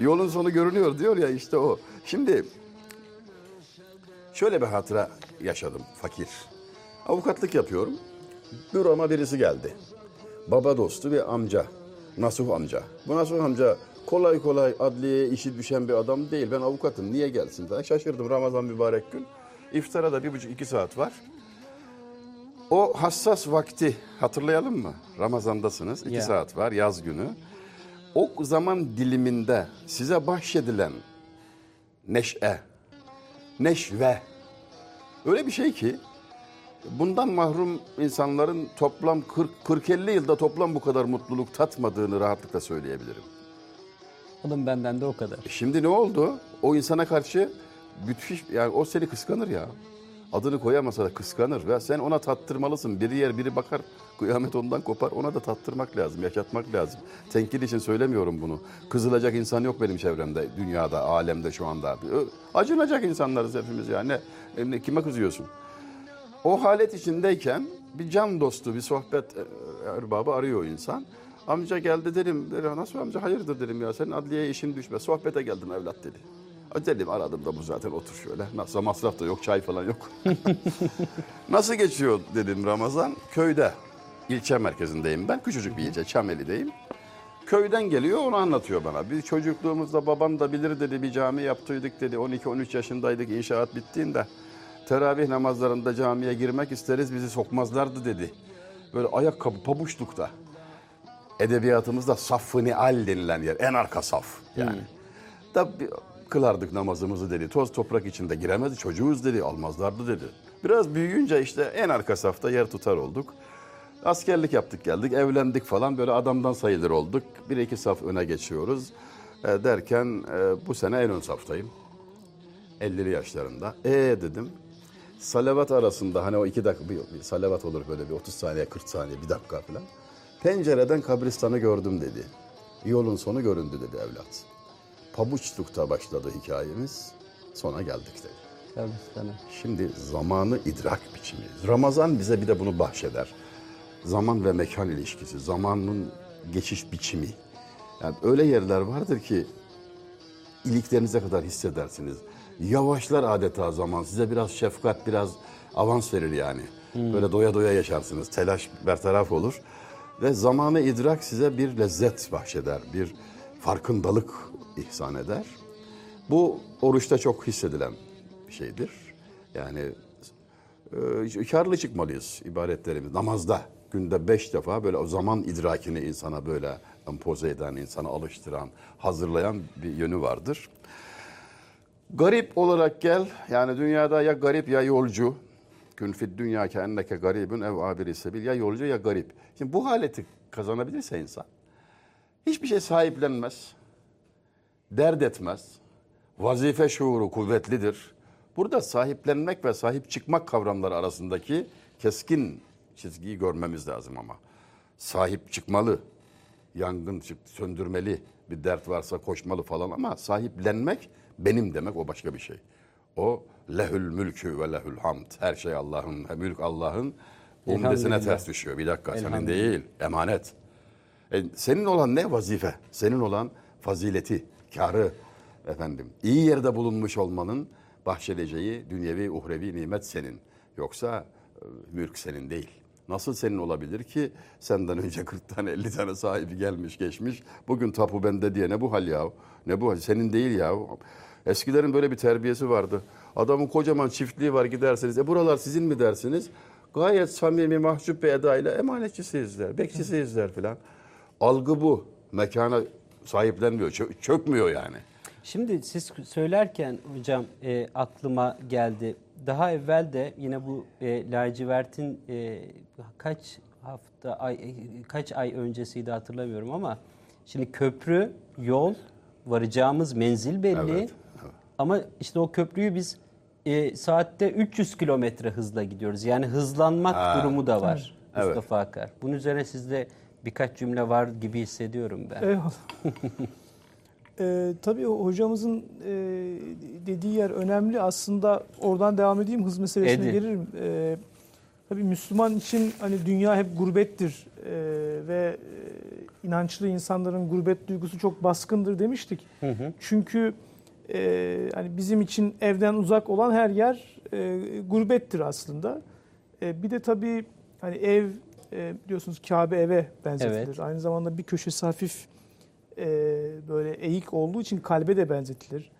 Yolun sonu görünüyor diyor ya işte o. Şimdi şöyle bir hatıra yaşadım fakir. Avukatlık yapıyorum. Büroma birisi geldi. Baba dostu bir amca. Nasuh amca. Bu Nasuh amca kolay kolay adliyeye işi düşen bir adam değil. Ben avukatım niye gelsin falan. Şaşırdım Ramazan mübarek gün. İftara da bir buçuk iki saat var. O hassas vakti hatırlayalım mı? Ramazandasınız. iki Ya. saat var yaz günü. O zaman diliminde size bahşedilen neşe, neşve öyle bir şey ki bundan mahrum insanların toplam 40-50 yılda toplam bu kadar mutluluk tatmadığını rahatlıkla söyleyebilirim. Oğlum benden de o kadar. Şimdi ne oldu? O insana karşı müthiş yani o seni kıskanır ya. Adını koyamasa da kıskanır ve sen ona tattırmalısın. Biri yer biri bakar kıyamet ondan kopar ona da tattırmak lazım, yaşatmak lazım. Tenkil için söylemiyorum bunu. Kızılacak insan yok benim çevremde, dünyada, alemde şu anda. Acınacak insanlarız hepimiz yani. Ne- kime kızıyorsun? O halet içindeyken bir can dostu, bir sohbet e, erbabı arıyor insan. Amca geldi dedim, dedi, nasıl amca hayırdır dedim ya senin adliyeye işin düşme. Sohbete geldim evlat dedi. "A, Dedim aradım da bu zaten otur şöyle. Nasıl masraf da yok, çay falan yok. Nasıl geçiyor dedim Ramazan. Köyde, ilçe merkezindeyim ben. Küçücük bir ilçe, Çameli'deyim. Köyden geliyor onu anlatıyor bana. Biz çocukluğumuzda babam da bilir dedi bir cami yaptıydık dedi. 12-13 yaşındaydık inşaat bittiğinde. Teravih namazlarında camiye girmek isteriz bizi sokmazlardı dedi. Böyle ayakkabı pabuçlukta. Edebiyatımızda saffı al denilen yer. En arka saf yani. Bir kılardık namazımızı dedi. Toz toprak içinde giremedi. Çocuğuz dedi. Almazlardı dedi. Biraz büyüyünce işte en arka safta yer tutar olduk. Askerlik yaptık geldik. Evlendik falan. Böyle adamdan sayılır olduk. Bir iki saf öne geçiyoruz. E, derken e, bu sene en ön saftayım. 50'li yaşlarında. E dedim. Salavat arasında hani o iki dakika bir, bir salavat olur böyle bir 30 saniye 40 saniye bir dakika falan. Pencereden kabristanı gördüm dedi. Yolun sonu göründü dedi evlat. Pabuçlukta başladı hikayemiz. Sona geldik dedi. Kabristan'a. Şimdi zamanı idrak biçimi. Ramazan bize bir de bunu bahşeder. Zaman ve mekan ilişkisi, zamanın geçiş biçimi. Yani öyle yerler vardır ki iliklerinize kadar hissedersiniz. Yavaşlar adeta zaman. Size biraz şefkat, biraz avans verir yani. Böyle doya doya yaşarsınız. Telaş bertaraf olur. Ve zamanı idrak size bir lezzet bahşeder. Bir farkındalık ihsan eder. Bu oruçta çok hissedilen bir şeydir. Yani e, karlı çıkmalıyız ibadetlerimiz. Namazda günde beş defa böyle o zaman idrakini insana böyle empoze eden, insana alıştıran, hazırlayan bir yönü vardır. Garip olarak gel, yani dünyada ya garip ya yolcu. Gün fid dünya ki enneke garibün ev abiri sebil. Ya yolcu ya garip. Şimdi bu haleti kazanabilirse insan, hiçbir şey sahiplenmez, dert etmez, vazife şuuru kuvvetlidir. Burada sahiplenmek ve sahip çıkmak kavramları arasındaki keskin çizgiyi görmemiz lazım ama. Sahip çıkmalı, yangın çık söndürmeli, bir dert varsa koşmalı falan ama sahiplenmek benim demek o başka bir şey. O lehül mülkü ve lehül hamd. Her şey Allah'ın, mülk Allah'ın. Umdesine ters düşüyor. Bir dakika senin değil, emanet. E, senin olan ne vazife? Senin olan fazileti, karı efendim. iyi yerde bulunmuş olmanın bahşedeceği dünyevi uhrevi nimet senin. Yoksa e, mülk senin değil. Nasıl senin olabilir ki senden önce 40 tane 50 tane sahibi gelmiş geçmiş. Bugün tapu bende diye ne bu hal ya? Ne bu hal? Senin değil ya. Eskilerin böyle bir terbiyesi vardı. Adamın kocaman çiftliği var giderseniz. E buralar sizin mi dersiniz? Gayet samimi mahcup bir edayla emanetçisiyizler, bekçisiyizler filan. Algı bu. Mekana sahiplenmiyor, çö- çökmüyor yani. Şimdi siz söylerken hocam e, aklıma geldi. Daha evvel de yine bu e, lacivertin e, kaç hafta ay e, kaç ay öncesiydi hatırlamıyorum ama şimdi köprü, yol, varacağımız menzil belli. Evet, Ama işte o köprüyü biz e, saatte 300 kilometre hızla gidiyoruz. Yani hızlanmak Ha, durumu da var evet. Mustafa Akar. Bunun üzerine sizde birkaç cümle var gibi hissediyorum ben. Eyvallah. Ee, tabii o hocamızın e, dediği yer önemli. Aslında oradan devam edeyim hız meselesine Edin. gelirim. Ee, tabii Müslüman için hani dünya hep gurbettir Ee, ve e, inançlı insanların gurbet duygusu çok baskındır demiştik. Hı hı. Çünkü e, hani bizim için evden uzak olan her yer e, gurbettir aslında. E, bir de tabii hani ev e, biliyorsunuz Kabe eve benzetilir. Evet. Aynı zamanda bir köşesi hafif e, böyle eğik olduğu için kalbe de benzetilir.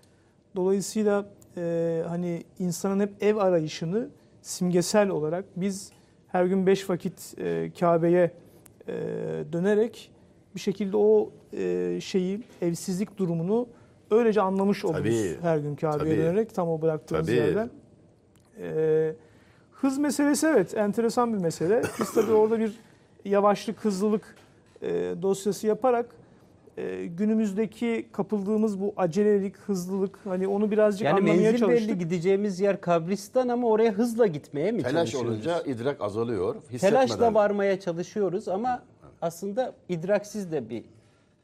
Dolayısıyla e, hani insanın hep ev arayışını simgesel olarak biz her gün beş vakit e, Kabe'ye e, dönerek bir şekilde o e, şeyi evsizlik durumunu öylece anlamış oluruz Tabii, her gün Kabe'ye tabii. dönerek tam o bıraktığımız Tabii. yerden. E, hız meselesi evet enteresan bir mesele. Biz tabii orada bir yavaşlık, hızlılık e, dosyası yaparak e, günümüzdeki kapıldığımız bu acelelik, hızlılık hani onu birazcık Yani anlamaya menzil çalıştık. belli gideceğimiz yer kabristan ama oraya hızla gitmeye mi Telaş çalışıyoruz? olunca idrak azalıyor. Telaşla varmaya çalışıyoruz ama aslında idraksiz de bir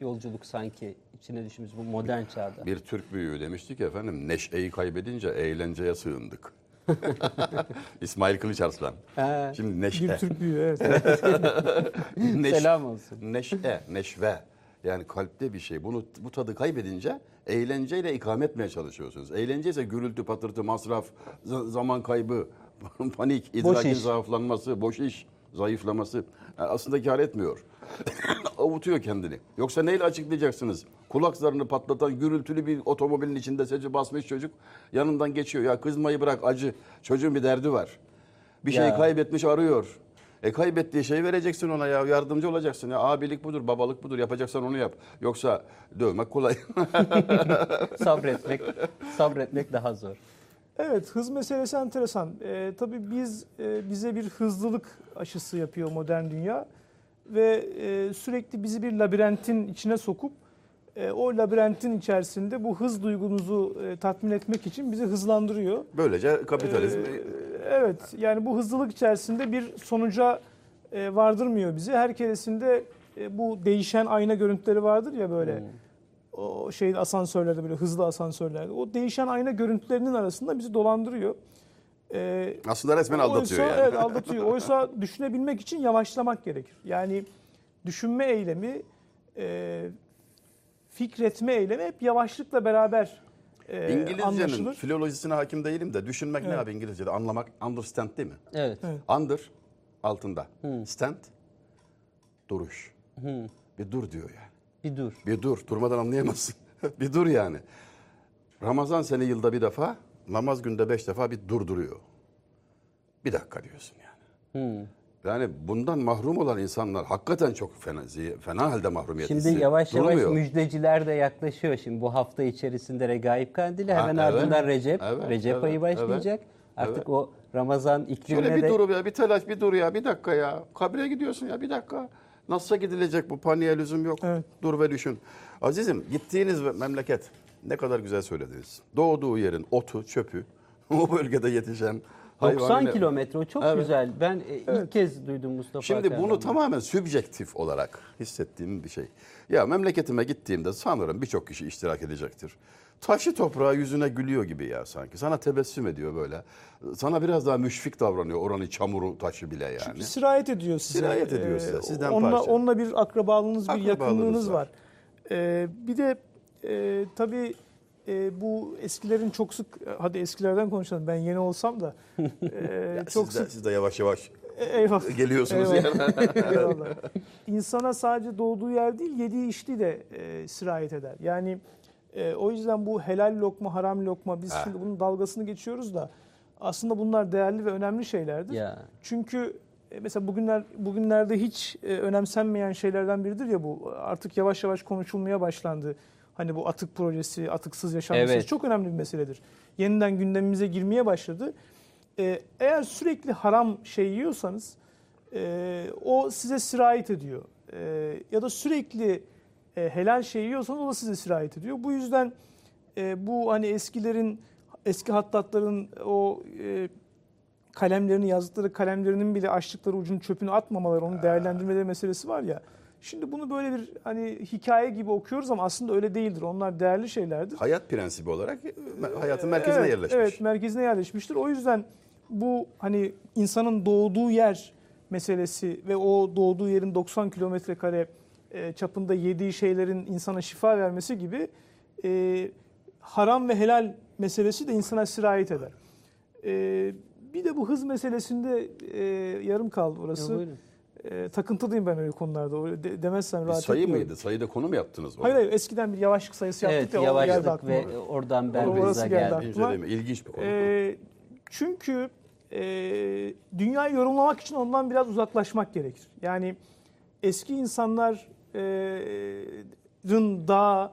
yolculuk sanki içine düştüğümüz bu modern çağda. Bir Türk büyüğü demiştik efendim neşeyi kaybedince eğlenceye sığındık. İsmail Kılıç Arslan. He. Şimdi neşe. Bir Türk büyüğü, evet. Neş- Selam olsun. Neşe, neşve. Yani kalpte bir şey. Bunu bu tadı kaybedince eğlenceyle ikame etmeye çalışıyorsunuz. Eğlence ise gürültü, patırtı, masraf, z- zaman kaybı, panik, idrakin iş. zayıflanması, boş iş, zayıflaması. Yani aslında kar etmiyor. Avutuyor kendini. Yoksa neyle açıklayacaksınız? Kulak zarını patlatan gürültülü bir otomobilin içinde sesi basmış çocuk yanından geçiyor. Ya kızmayı bırak acı. Çocuğun bir derdi var. Bir şey Ya. kaybetmiş arıyor. E kaybettiği şeyi vereceksin ona ya. Yardımcı olacaksın ya. Abilik budur, babalık budur. Yapacaksan onu yap. Yoksa dövmek kolay. sabretmek, sabretmek daha zor. Evet hız meselesi enteresan. Ee, tabii biz e, bize bir hızlılık aşısı yapıyor modern dünya ve e, sürekli bizi bir labirentin içine sokup e, o labirentin içerisinde bu hız duygumuzu e, tatmin etmek için bizi hızlandırıyor. Böylece kapitalizm Ee, evet yani bu hızlılık içerisinde bir sonuca e, vardırmıyor bizi. Her keresinde e, bu değişen ayna görüntüleri vardır ya böyle. O şeyin asansörlerde böyle hızlı asansörlerde. O değişen ayna görüntülerinin arasında bizi dolandırıyor. Ee, Aslında resmen aldatıyor oysa, yani. Evet aldatıyor. Oysa düşünebilmek için yavaşlamak gerekir. Yani düşünme eylemi, e, fikretme eylemi hep yavaşlıkla beraber e, İngilizcenin anlaşılır. filolojisine hakim değilim de düşünmek ne Evet. abi İngilizce'de? Anlamak, understand değil mi? Evet. Evet. Under, altında. Stand, duruş. Bir dur diyor yani. Bir dur. Bir dur. Durmadan anlayamazsın. bir dur yani. Ramazan seni yılda bir defa, namaz günde beş defa bir durduruyor. Bir dakika diyorsun yani. Yani bundan mahrum olan insanlar hakikaten çok fena, fena halde mahrumiyet Şimdi yavaş yavaş durmuyor. müjdeciler de yaklaşıyor. Şimdi bu hafta içerisinde Regaib Kandili hemen Ha, evet. ardından Recep. Evet, Recep evet, ayı başlayacak. evet, Artık evet. o Ramazan iklimine Şöyle bir de dur ya, bir telaş, bir dur ya, bir dakika ya. Kabre gidiyorsun ya, bir dakika. Nasılsa gidilecek bu paniğe lüzum yok. Dur ve düşün. Azizim gittiğiniz memleket ne kadar güzel söylediniz. Doğduğu yerin otu, çöpü, o bölgede yetişen 90 hayvanı- kilometre o çok Evet. güzel. Ben e, ilk kez duydum Mustafa Şimdi Akar'dan bunu tamamen sübjektif olarak hissettiğim bir şey. Ya memleketime gittiğimde sanırım birçok kişi iştirak edecektir. Taşı toprağı yüzüne gülüyor gibi ya sanki. Sana tebessüm ediyor böyle. Sana biraz daha müşfik davranıyor oranın çamuru taşı bile yani. Sirayet ediyor size. Sirayet ediyor size, Ee, sizden onunla, parça. onunla bir akrabalığınız, bir yakınlığınız var. var. Ee, bir de e, tabii e, bu eskilerin çok sık, hadi eskilerden konuşalım ben yeni olsam da e, çok siz, de, sık siz de yavaş yavaş E, Eyvallah. geliyorsunuz Eyvallah. yani. Eyvallah. İnsana sadece doğduğu yer değil, yediği içtiği de e, sirayet eder. Yani e, o yüzden bu helal lokma, haram lokma biz Ha. şimdi bunun dalgasını geçiyoruz da aslında bunlar değerli ve önemli şeylerdir. Ya. Çünkü e, mesela bugünler bugünlerde hiç e, önemsenmeyen şeylerden biridir ya bu. Artık yavaş yavaş konuşulmaya başlandı. Hani bu atık projesi, atıksız yaşam Evet. meselesi çok önemli bir meseledir. Yeniden gündemimize girmeye başladı. Ee, eğer sürekli haram şey yiyorsanız e, o size sirayet ediyor. E, ya da sürekli e, helal şey yiyorsanız o da size sirayet ediyor. Bu yüzden e, bu hani eskilerin, eski hattatların o e, kalemlerini yazdıkları kalemlerinin bile açtıkları ucunu çöpünü atmamaları, onu değerlendirmeleri meselesi var ya. Şimdi bunu böyle bir hani hikaye gibi okuyoruz ama aslında öyle değildir. Onlar değerli şeylerdir. Hayat prensibi olarak e, hayatın merkezine Evet, yerleşmiş. Evet, merkezine yerleşmiştir. O yüzden bu hani insanın doğduğu yer meselesi ve o doğduğu yerin 90 kilometre kare e, çapında yediği şeylerin insana şifa vermesi gibi e, haram ve helal meselesi de insana sirayet eder. E, bir de bu hız meselesinde e, yarım kaldı Ya orası. buyurun. E, takıntılıyım ben öyle konularda. De, demezsem Bir rahat sayı etmiyorum. mıydı? Sayıda konu mu yaptınız? Hayır hayır eskiden bir yavaşlık sayısı yaptık Evet ya o geldi yavaşlık aklıma. ve oradan ben Orası Rıza geldi geldi. aklıma. İlginç bir konu. Ee, çünkü e, dünyayı yorumlamak için ondan biraz uzaklaşmak gerekir. Yani eski insanların daha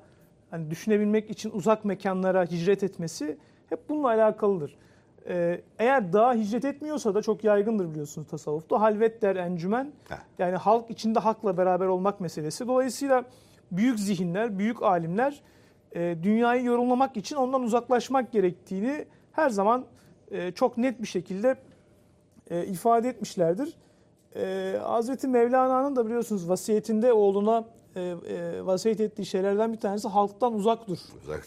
hani düşünebilmek için uzak mekanlara hicret etmesi hep bununla alakalıdır. Ee, eğer daha hicret etmiyorsa da çok yaygındır biliyorsunuz tasavvufta. Halvet der encümen. Yani halk içinde hakla beraber olmak meselesi. Dolayısıyla büyük zihinler, büyük alimler e, dünyayı yorumlamak için ondan uzaklaşmak gerektiğini her zaman e, çok net bir şekilde e, ifade etmişlerdir. E, Hazreti Mevlana'nın da biliyorsunuz vasiyetinde oğluna e, e, vasiyet ettiği şeylerden bir tanesi halktan uzak dur. Uzak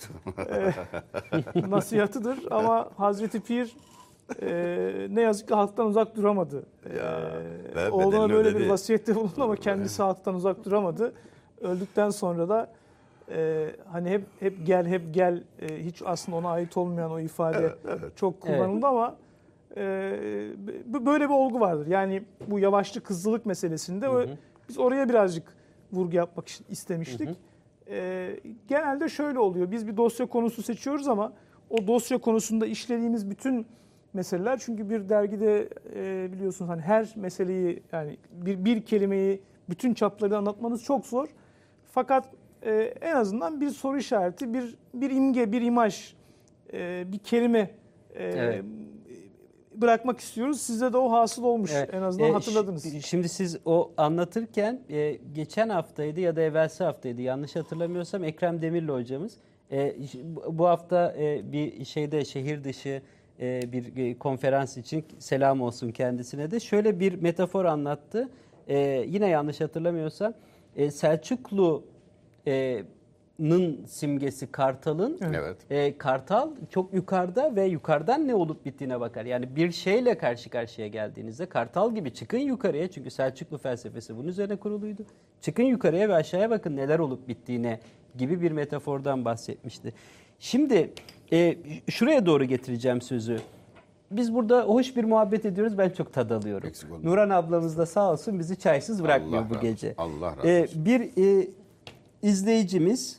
E, nasihatıdır ama Hazreti Pir e, ne yazık ki halktan uzak duramadı. E, ve oğluna böyle bir ödedi. vasiyette bulundu ama kendisi halktan uzak duramadı. Öldükten sonra da e, hani hep hep gel hep gel e, hiç aslında ona ait olmayan o ifade Evet, evet. çok kullanıldı ama e, b- böyle bir olgu vardır. Yani bu yavaşlık hızlılık meselesinde o- biz oraya birazcık vurgu yapmak istemiştik. E, genelde şöyle oluyor. Biz bir dosya konusu seçiyoruz ama o dosya konusunda işlediğimiz bütün meseleler çünkü bir dergide e, biliyorsunuz hani her meseleyi yani bir bir kelimeyi bütün çaplarıyla anlatmanız çok zor. Fakat e, en azından bir soru işareti, bir bir imge, bir imaj, e, bir kelime e, Evet. Bırakmak istiyoruz. Sizde de o hasıl olmuş. Evet. En azından E, hatırladınız. şi- Şimdi siz o anlatırken e, geçen haftaydı ya da evvelsi haftaydı yanlış hatırlamıyorsam Ekrem Demirli hocamız e, bu hafta e, bir şeyde şehir dışı e, bir e, konferans için selam olsun kendisine de şöyle bir metafor anlattı. E, yine yanlış hatırlamıyorsam e, Selçuklu e, nın simgesi kartalın. Evet. E, kartal çok yukarıda ve yukarıdan ne olup bittiğine bakar. Yani bir şeyle karşı karşıya geldiğinizde kartal gibi çıkın yukarıya çünkü Selçuklu felsefesi bunun üzerine kuruluydu. Çıkın yukarıya ve aşağıya bakın neler olup bittiğine gibi bir metafordan bahsetmişti. Şimdi e, şuraya doğru getireceğim sözü. Biz burada hoş bir muhabbet ediyoruz. Ben çok tad alıyorum. Nuran ablamız da sağ olsun bizi çaysız bırakmıyor Allah bu razı gece. Allah razı Ee, olsun. bir e, izleyicimiz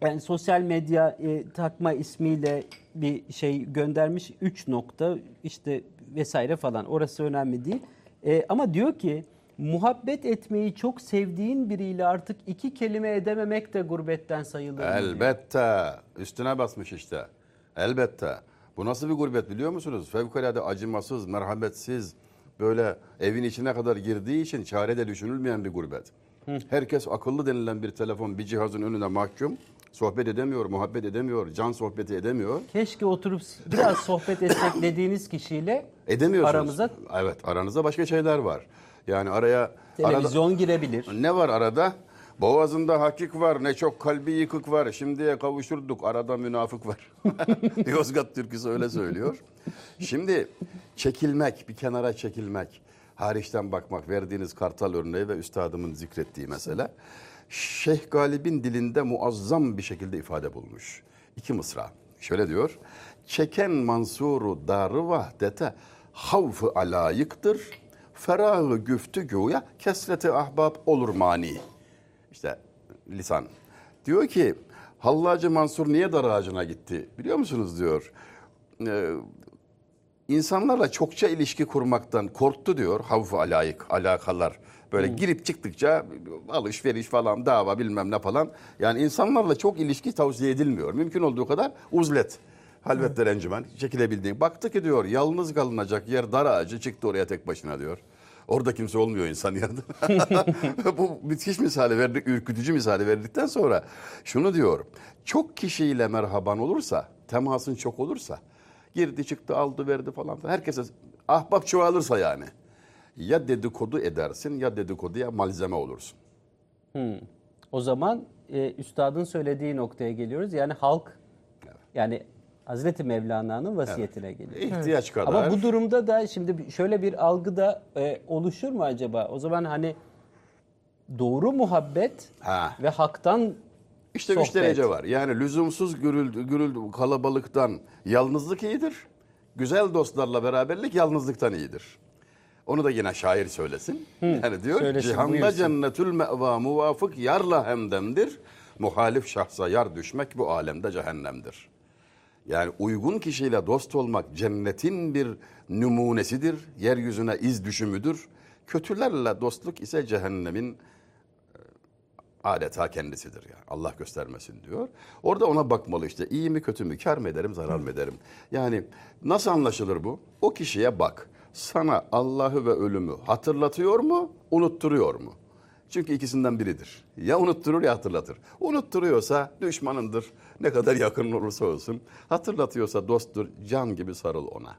yani sosyal medya e, takma ismiyle bir şey göndermiş 3 nokta işte vesaire falan orası önemli değil. E, ama diyor ki muhabbet etmeyi çok sevdiğin biriyle artık iki kelime edememek de gurbetten sayılır. mı?" diyor. Elbette. Üstüne basmış işte. Elbette. Bu nasıl bir gurbet biliyor musunuz? Fevkalade acımasız, merhametsiz, böyle evin içine kadar girdiği için çare de düşünülmeyen bir gurbet. Herkes akıllı denilen bir telefon, bir cihazın önüne mahkum. Sohbet edemiyor, muhabbet edemiyor, can sohbeti edemiyor. Keşke oturup biraz sohbet etsek dediğiniz kişiyle Edemiyorsunuz. aramıza Evet, aranızda başka şeyler var. Yani araya... televizyon girebilir. Ne var arada? Boğazında hakik var, ne çok kalbi yıkık var. Şimdiye kavuşturduk, arada münafık var. Yozgat türküsü öyle söylüyor. Şimdi çekilmek, bir kenara çekilmek, hariçten bakmak, verdiğiniz kartal örneği ve üstadımın zikrettiği mesele. Şeyh Galip'in dilinde muazzam bir şekilde ifade bulmuş. İki mısra. Şöyle diyor. Çeken mansuru darı vahdete havfı alayıktır. Ferahı güftü güya kesreti ahbab olur mani. İşte lisan. Diyor ki Hallacı Mansur niye dar ağacına gitti biliyor musunuz diyor. Ee, insanlarla çokça ilişki kurmaktan korktu diyor. Havf alayık alakalar. Böyle girip çıktıkça alışveriş falan dava bilmem ne falan. Yani insanlarla çok ilişki tavsiye edilmiyor. Mümkün olduğu kadar uzlet. Halvetle rencimen çekilebildiğin. Baktı ki diyor yalnız kalınacak yer dar ağacı çıktı oraya tek başına diyor. Orada kimse olmuyor insan yanında. Bu müthiş misali verdik, ürkütücü misali verdikten sonra şunu diyor. Çok kişiyle merhaban olursa, temasın çok olursa, girdi çıktı aldı verdi falan. Herkese ahbap çoğalırsa yani. Ya dedikodu edersin ya dedikoduya malzeme olursun. Hmm. O zaman e, üstadın söylediği noktaya geliyoruz. Yani halk yani Hazreti Mevlana'nın vasiyetine geliyor. İhtiyaç kadar. Ama bu durumda da şimdi şöyle bir algı da e, oluşur mu acaba? O zaman hani doğru muhabbet Ha. ve haktan İşte sohbet. üç derece var. Yani lüzumsuz gürültü, gürültü kalabalıktan yalnızlık iyidir. Güzel dostlarla beraberlik yalnızlıktan iyidir. Onu da yine şair söylesin. Yani diyor Söylesin, cihanda buyursun. cennetül meva muvafık yarla hemdemdir. Muhalif şahsa yar düşmek bu alemde cehennemdir. Yani uygun kişiyle dost olmak cennetin bir numunesidir. Yeryüzüne iz düşümüdür. Kötülerle dostluk ise cehennemin adeta kendisidir yani. Allah göstermesin diyor. Orada ona bakmalı işte. İyi mi kötü mü, kar mı ederim, zarar mı ederim? Yani nasıl anlaşılır bu? O kişiye bak. Sana Allah'ı ve ölümü hatırlatıyor mu, unutturuyor mu? Çünkü ikisinden biridir. Ya unutturur ya hatırlatır. Unutturuyorsa düşmanındır. Ne kadar yakın olursa olsun. Hatırlatıyorsa dosttur. Can gibi sarıl ona.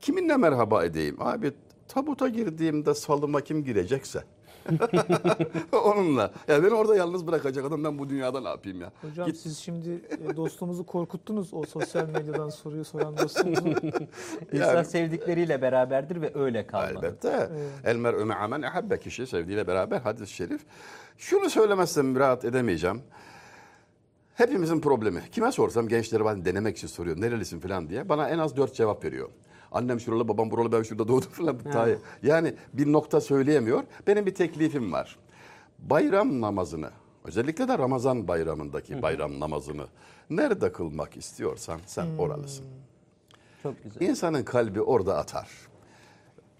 Kiminle merhaba edeyim? Abi tabuta girdiğimde salıma kim girecekse. Onunla. Ya beni orada yalnız bırakacak adam ben bu dünyada ne yapayım ya? Hocam Git. siz şimdi e, dostumuzu korkuttunuz o sosyal medyadan soruyu soran dostumuzu. İnsan Yani- sevdikleriyle beraberdir ve öyle kalmalı. Elbette. El mer'ü me'amen ehabbe kişi sevdiğiyle beraber hadis-i şerif. Şunu söylemezsem rahat edemeyeceğim. Hepimizin problemi. Kime sorsam gençleri ben denemek için soruyor. Nerelisin falan diye. Bana en az dört cevap veriyor. Annem şuralı, babam buralı, ben şurada doğdum falan. Ha. Yani bir nokta söyleyemiyor. Benim bir teklifim var. Bayram namazını, özellikle de Ramazan bayramındaki bayram namazını nerede kılmak istiyorsan sen oralısın. Çok güzel. İnsanın kalbi orada atar.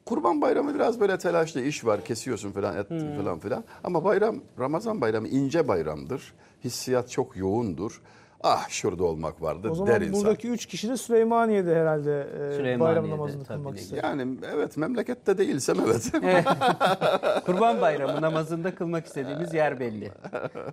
Kurban bayramı biraz böyle telaşlı iş var kesiyorsun falan et Hmm. falan filan. Ama bayram Ramazan bayramı ince bayramdır. Hissiyat çok yoğundur. Ah şurada olmak vardı o der zaman insan. buradaki üç kişi de Süleymaniye'de herhalde e, bayram Süleymaniye'de, namazını tabii kılmak ister. Yani evet memlekette değilsem evet. Kurban Bayramı namazında kılmak istediğimiz yer belli.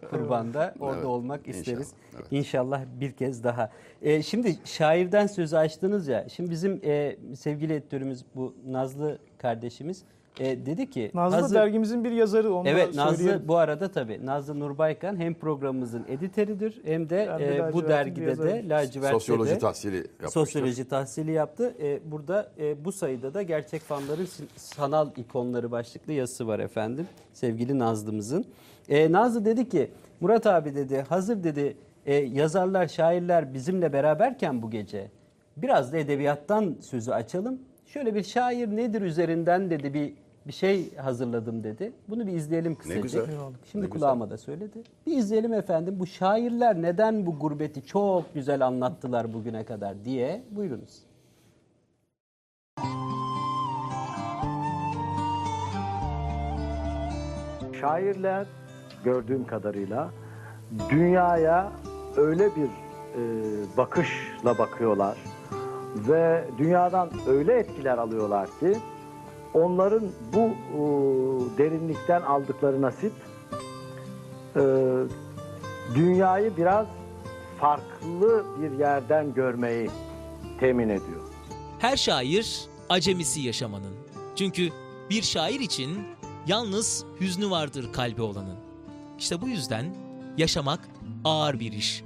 Kurbanda orada Evet, olmak inşallah, isteriz. İnşallah bir kez daha. Ee, şimdi şairden sözü açtınız ya. Şimdi bizim e, sevgili editörümüz bu Nazlı kardeşimiz e, dedi ki Nazlı hazır- dergimizin bir yazarı onu Evet Nazlı söyleyelim. bu arada tabii Nazlı Nurbaykan hem programımızın editörüdür hem de Hem de e, bu dergide de Lacivert'te Sosyoloji de tahsili yapmıştır. Sosyoloji tahsili yaptı. E, burada e, bu sayıda da gerçek fanların sanal ikonları başlıklı yazısı var efendim. Sevgili Nazlı'mızın. E, Nazlı dedi ki Murat abi dedi hazır dedi e, yazarlar şairler bizimle beraberken bu gece biraz da edebiyattan sözü açalım. Şöyle bir şair nedir üzerinden dedi bir bir şey hazırladım dedi. Bunu bir izleyelim kısaca. güzel. Şimdi Ne kulağıma da söyledi. Bir izleyelim efendim. Bu şairler neden bu gurbeti çok güzel anlattılar bugüne kadar diye. Buyurunuz. Şairler gördüğüm kadarıyla dünyaya öyle bir e, bakışla bakıyorlar ve dünyadan öyle etkiler alıyorlar ki onların bu e, derinlikten aldıkları nasip e, dünyayı biraz farklı bir yerden görmeyi temin ediyor. Her şair acemisi yaşamanın. Çünkü bir şair için yalnız hüznü vardır kalbi olanın. İşte bu yüzden yaşamak ağır bir iş.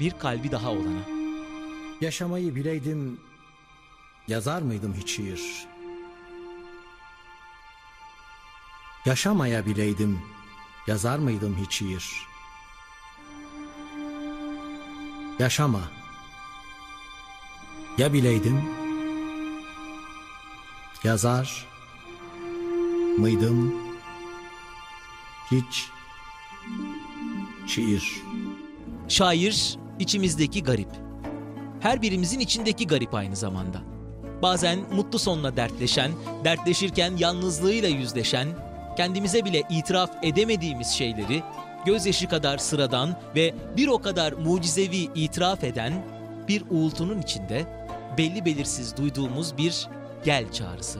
Bir kalbi daha olana. Yaşamayı bileydim, yazar mıydım hiç şiir? Yaşamaya bileydim, yazar mıydım hiç şiir? Yaşama. Ya bileydim, yazar mıydım hiç şiir? Şair içimizdeki garip. Her birimizin içindeki garip aynı zamanda. Bazen mutlu sonla dertleşen, dertleşirken yalnızlığıyla yüzleşen, kendimize bile itiraf edemediğimiz şeyleri gözyaşı kadar sıradan ve bir o kadar mucizevi itiraf eden bir uğultunun içinde belli belirsiz duyduğumuz bir gel çağrısı.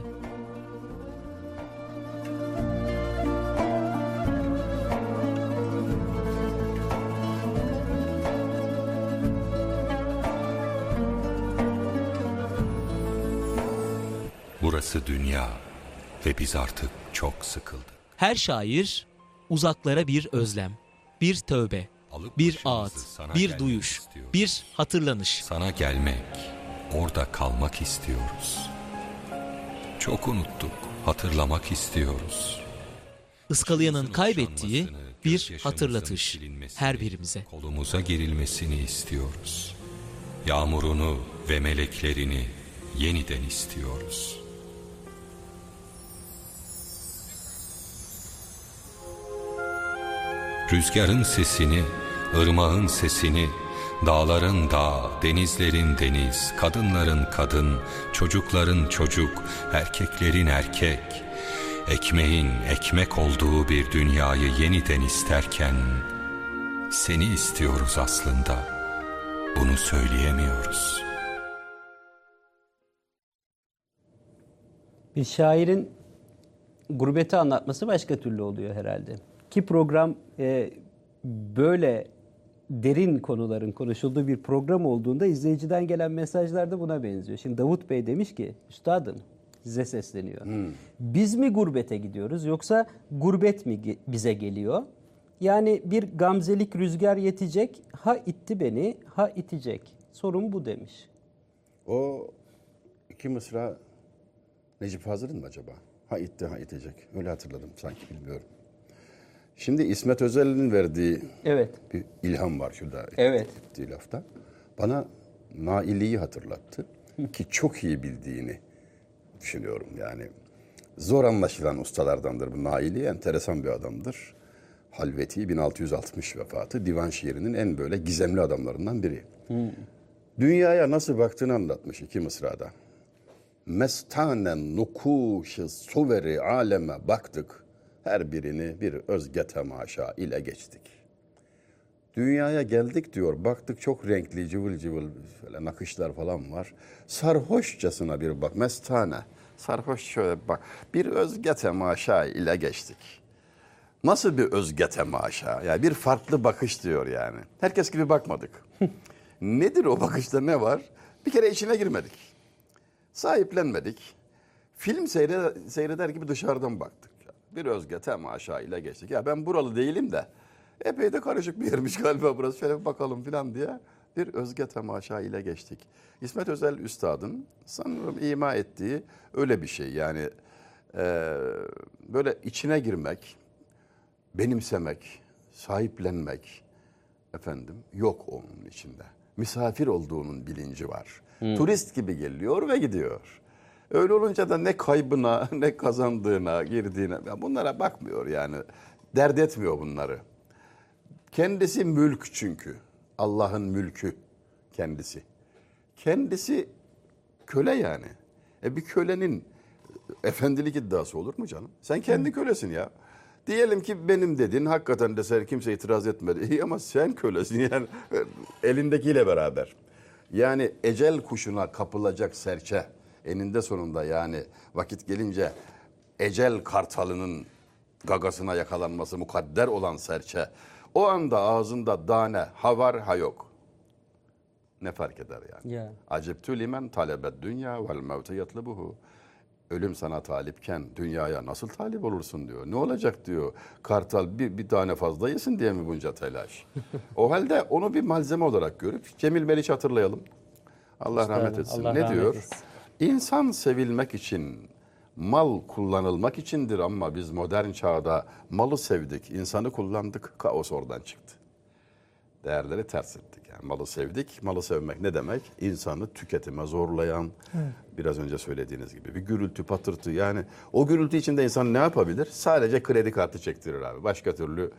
Burası dünya ve biz artık çok sıkıldık. Her şair uzaklara bir özlem, bir tövbe, bir ağıt, bir duyuş, bir hatırlanış. Sana gelmek, orada kalmak istiyoruz. Çok unuttuk, hatırlamak istiyoruz. Iskalayanın kaybettiği bir hatırlatış her birimize. Kolumuza girilmesini istiyoruz. Yağmurunu ve meleklerini yeniden istiyoruz. Rüzgarın sesini, ırmağın sesini, dağların dağ, denizlerin deniz, kadınların kadın, çocukların çocuk, erkeklerin erkek, ekmeğin ekmek olduğu bir dünyayı yeniden isterken seni istiyoruz aslında. Bunu söyleyemiyoruz. Bir şairin gurbeti anlatması başka türlü oluyor herhalde. Ki program e, böyle derin konuların konuşulduğu bir program olduğunda izleyiciden gelen mesajlar da buna benziyor. Şimdi Davut Bey demiş ki, üstadım size sesleniyor. Biz mi gurbete gidiyoruz yoksa gurbet mi bize geliyor? Yani bir gamzelik rüzgar yetecek, ha itti beni, ha itecek. Sorun bu demiş. O iki mısra Necip Fazıl'ın mı acaba? Ha itti ha itecek. Öyle hatırladım sanki bilmiyorum. Şimdi İsmet Özel'in verdiği Evet. bir ilham var şurada. Evet. Ettiği lafta. Bana Naili'yi hatırlattı. Ki çok iyi bildiğini düşünüyorum yani. Zor anlaşılan ustalardandır bu Naili. Enteresan bir adamdır. Halveti 1660 vefatı. Divan şiirinin en böyle gizemli adamlarından biri. Dünyaya nasıl baktığını anlatmış iki mısrada. Mestanen nukuşu suveri aleme baktık. Her birini bir özge temaşa ile geçtik. Dünyaya geldik diyor. Baktık çok renkli, cıvıl cıvıl böyle nakışlar falan var. Sarhoşçasına bir bak. Mestane. Sarhoş şöyle bak. Bir özge temaşa ile geçtik. Nasıl bir özge temaşa? Yani bir farklı bakış diyor yani. Herkes gibi bakmadık. Nedir o bakışta ne var? Bir kere içine girmedik. Sahiplenmedik. Film seyreder, seyreder gibi dışarıdan baktık. Bir özge temaşa ile geçtik. Ya ben buralı değilim de epey de karışık bir yermiş galiba burası. Şöyle bir bakalım filan diye bir özge temaşa ile geçtik. İsmet Özel Üstad'ın sanırım ima ettiği öyle bir şey. Yani e, böyle içine girmek, benimsemek, sahiplenmek efendim yok onun içinde. Misafir olduğunun bilinci var. Hmm. Turist gibi geliyor ve gidiyor. Öyle olunca da ne kaybına, ne kazandığına, girdiğine bunlara bakmıyor yani. Dert etmiyor bunları. Kendisi mülk çünkü. Allah'ın mülkü kendisi. Kendisi köle yani. E bir kölenin efendilik iddiası olur mu canım? Sen kendi kölesin ya. Diyelim ki benim dedin hakikaten de sen kimse itiraz etmedi. İyi ama sen kölesin yani elindekiyle beraber. Yani ecel kuşuna kapılacak serçe eninde sonunda yani vakit gelince ecel kartalının gagasına yakalanması mukadder olan serçe o anda ağzında dane ha var ha yok. Ne fark eder yani? Ya. Acibtü limen talebet dünya vel mevte yatlıbuhu. Ölüm sana talipken dünyaya nasıl talip olursun diyor. Ne olacak diyor. Kartal bir, bir tane fazla yesin diye mi bunca telaş? o halde onu bir malzeme olarak görüp Cemil Meriç hatırlayalım. Allah rahmet etsin. Allah ne rahmet diyor? etsin. İnsan sevilmek için, mal kullanılmak içindir ama biz modern çağda malı sevdik, insanı kullandık, kaos oradan çıktı. Değerleri ters ettik. Yani malı sevdik. Malı sevmek ne demek? İnsanı tüketime zorlayan, Evet. biraz önce söylediğiniz gibi bir gürültü patırtı. Yani o gürültü içinde insan ne yapabilir? Sadece kredi kartı çektirir abi. Başka türlü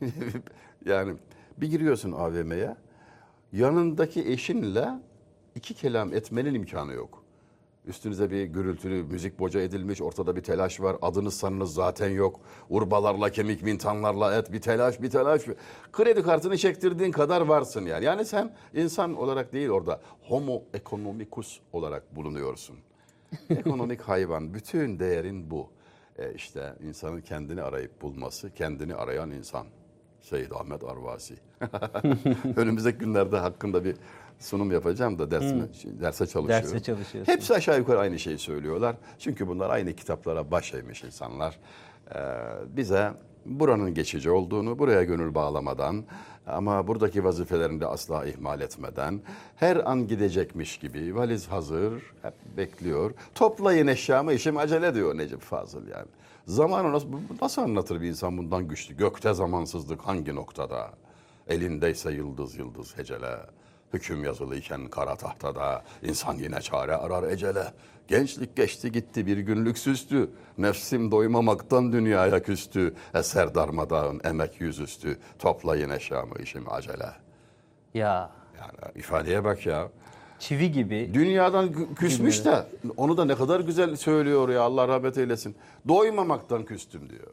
yani bir giriyorsun AVM'ye yanındaki eşinle iki kelam etmenin imkanı yok. Üstünüze bir gürültülü müzik boca edilmiş, ortada bir telaş var. Adınız sanınız zaten yok. Urbalarla, kemik mintanlarla et, bir telaş, bir telaş. Kredi kartını çektirdiğin kadar varsın yani. Yani sen insan olarak değil orada homo economicus olarak bulunuyorsun. Ekonomik hayvan, bütün değerin bu. E işte insanın kendini arayıp bulması, kendini arayan insan. Seyyid Ahmet Arvasi. Önümüzdeki günlerde hakkında bir sunum yapacağım da dersime, derse çalışıyorum. Derse çalışıyorsun. Hepsi aşağı yukarı aynı şeyi söylüyorlar. Çünkü bunlar aynı kitaplara baş eğmiş insanlar. Ee, bize buranın geçici olduğunu, buraya gönül bağlamadan ama buradaki vazifelerini de asla ihmal etmeden her an gidecekmiş gibi valiz hazır, hep bekliyor. Toplayın eşyamı işim acele diyor Necip Fazıl yani. Zamanı nasıl, nasıl anlatır bir insan bundan güçlü? Gökte zamansızlık hangi noktada? Elindeyse yıldız yıldız hecele. Hüküm yazılıyken kara tahtada insan yine çare arar ecele. Gençlik geçti gitti bir günlük süstü. Nefsim doymamaktan dünyaya küstü. Eser darmadağın emek yüzüstü. Toplayın eşyamı işim acele. Ya. Yani ifadeye bak ya. Çivi gibi. Dünyadan kü- küsmüş de onu da ne kadar güzel söylüyor ya Allah rahmet eylesin. Doymamaktan küstüm diyor.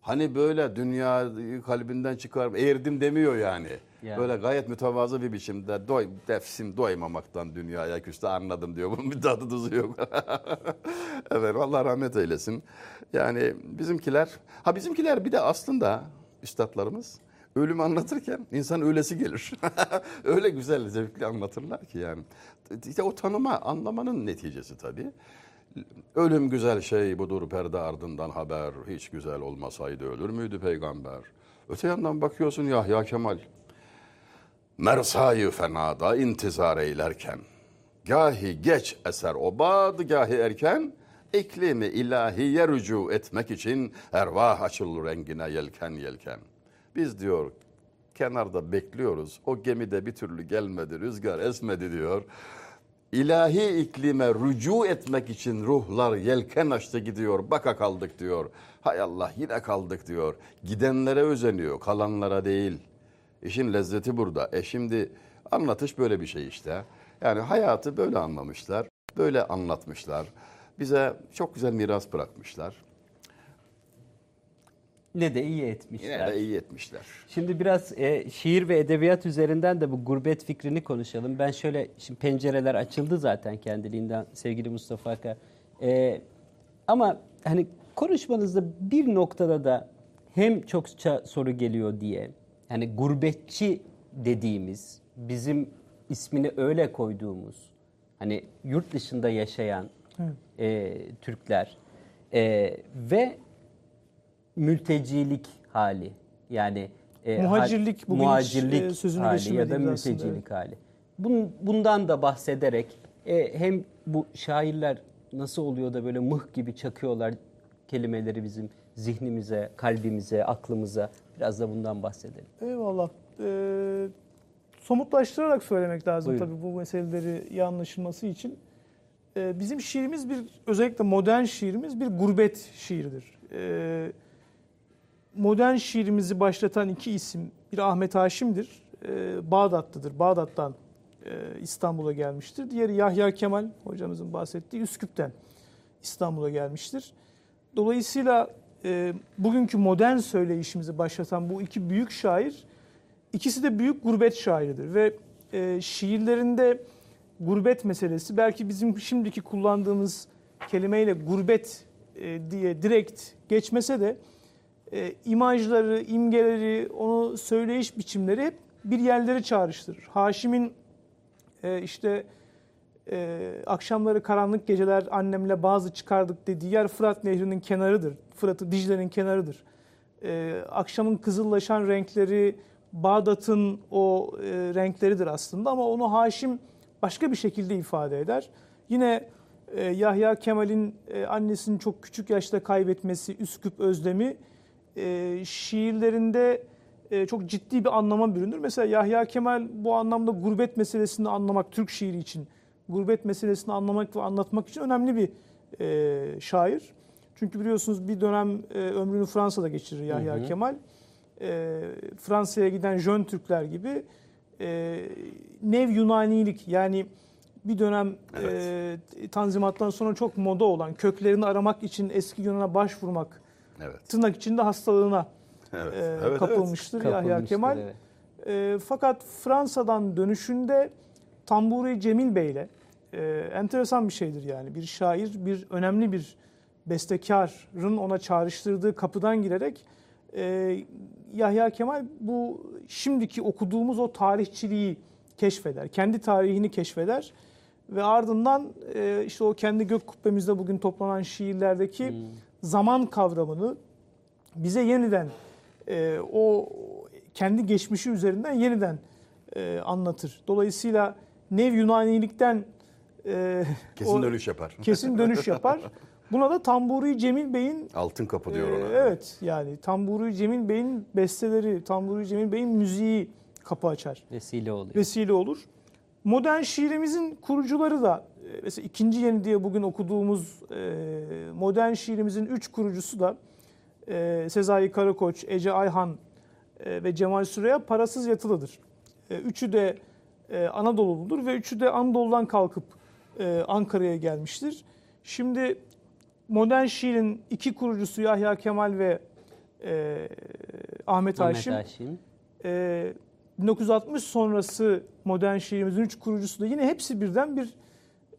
Hani böyle dünya kalbinden çıkar erdim demiyor yani. Yani. Böyle gayet mütevazı bir biçimde doy, nefsim doymamaktan dünyaya küstü anladım diyor. Bunun bir tadı tuzu yok. Evet Allah rahmet eylesin. Yani bizimkiler, ha bizimkiler bir de aslında üstadlarımız ölümü anlatırken insan öylesi gelir. Öyle güzel, zevkli anlatırlar ki yani. İşte o tanıma, anlamanın neticesi tabii. Ölüm güzel şey budur perde ardından haber. Hiç güzel olmasaydı ölür müydü peygamber? Öte yandan bakıyorsun Yahya Kemal. Mersayı fenada intizar eylerken. Gahi geç eser obad, gahi erken. iklimi ilahiye rücu etmek için ervah açılır rengine yelken yelken. Biz diyor kenarda bekliyoruz. O gemide bir türlü gelmedi, rüzgar esmedi diyor. İlahi iklime rücu etmek için ruhlar yelken açtı gidiyor. Baka kaldık diyor. Hay Allah yine kaldık diyor. Gidenlere özeniyor, kalanlara değil. İşin lezzeti burada. E şimdi anlatış böyle bir şey işte. Yani hayatı böyle anlamışlar, böyle anlatmışlar. Bize çok güzel miras bırakmışlar. Ne de iyi etmişler. Yine de iyi etmişler. Şimdi biraz e, şiir ve edebiyat üzerinden de bu gurbet fikrini konuşalım. Ben şöyle, şimdi pencereler açıldı zaten kendiliğinden sevgili Mustafa Aka. E, ama hani konuşmanızda bir noktada da hem çokça soru geliyor diye, yani gurbetçi dediğimiz, bizim ismini öyle koyduğumuz, hani yurt dışında yaşayan Evet. e, Türkler e, ve mültecilik hali yani e, Muhacirlik, bugün hiç, muhacirlik e, sözünü hali ya da geçirmediğimiz aslında, mültecilik hali. Bun, bundan da bahsederek e, hem bu şairler nasıl oluyor da böyle mıh gibi çakıyorlar kelimeleri bizim zihnimize, kalbimize, aklımıza biraz da bundan bahsedelim. Eyvallah. Ee, somutlaştırarak söylemek lazım Buyurun. tabii bu meseleleri iyi anlaşılması için. Ee, bizim şiirimiz bir, özellikle modern şiirimiz bir gurbet şiiridir. Ee, modern şiirimizi başlatan iki isim, bir Ahmet Haşim'dir, ee, Bağdat'tadır. Bağdat'tan e, İstanbul'a gelmiştir. Diğeri Yahya Kemal, hocamızın bahsettiği Üsküp'ten İstanbul'a gelmiştir. Dolayısıyla e, bugünkü modern söyleyişimizi başlatan bu iki büyük şair, ikisi de büyük gurbet şairidir ve e, şiirlerinde gurbet meselesi belki bizim şimdiki kullandığımız kelimeyle gurbet e, diye direkt geçmese de e, imajları, imgeleri, onu söyleyiş biçimleri hep bir yerleri çağrıştırır. Haşim'in e, işte e, akşamları karanlık geceler annemle bazı çıkardık dediği yer Fırat Nehri'nin kenarıdır. Fırat'ı Dicle'nin kenarıdır. E, akşamın kızıllaşan renkleri Bağdat'ın o e, renkleridir aslında ama onu Haşim başka bir şekilde ifade eder. Yine e, Yahya Kemal'in e, annesini çok küçük yaşta kaybetmesi, Üsküp özlemi e, şiirlerinde e, çok ciddi bir anlama bürünür. Mesela Yahya Kemal bu anlamda gurbet meselesini anlamak, Türk şiiri için gurbet meselesini anlamak ve anlatmak için önemli bir e, şair. Çünkü biliyorsunuz bir dönem e, ömrünü Fransa'da geçirir Yahya Hı hı. Kemal. E, Fransa'ya giden Jön Türkler gibi e, nev Yunanilik yani bir dönem e, Tanzimat'tan sonra çok moda olan köklerini aramak için eski Yunan'a başvurmak Evet. tırnak içinde hastalığına Evet. e, Evet, kapılmıştır evet. Yahya Kapılmıştır, Kemal. evet. E, fakat Fransa'dan dönüşünde Tamburi Cemil Bey ile e, enteresan bir şeydir yani. Bir şair, bir önemli bir bestekarın ona çağrıştırdığı kapıdan girerek e, Yahya Kemal bu şimdiki okuduğumuz o tarihçiliği keşfeder. Kendi tarihini keşfeder ve ardından e, işte o kendi gök kubbemizde bugün toplanan şiirlerdeki zaman kavramını bize yeniden e, o kendi geçmişi üzerinden yeniden e, anlatır. Dolayısıyla Nev Yunanilikten e, Kesin o- dönüş yapar. Kesin dönüş yapar. Buna da Tamburi Cemil Bey'in Altın kapı diyor ona. Evet yani Tamburi Cemil Bey'in besteleri, Tamburi Cemil Bey'in müziği kapı açar. Vesile oluyor. Vesile olur. Modern şiirimizin kurucuları da e, mesela ikinci yeni diye bugün okuduğumuz e, modern şiirimizin üç kurucusu da e, Sezai Karakoç, Ece Ayhan e, ve Cemal Süreya parasız yatılıdır. E, üçü de e, Anadolu'ludur ve üçü de Anadolu'dan kalkıp e, Ankara'ya gelmiştir. Şimdi modern şiirin iki kurucusu Yahya Kemal ve e, Ahmet Ahmet Haşim. Haşim. E, 1960 sonrası modern şiirimizin üç kurucusu da yine hepsi birden bir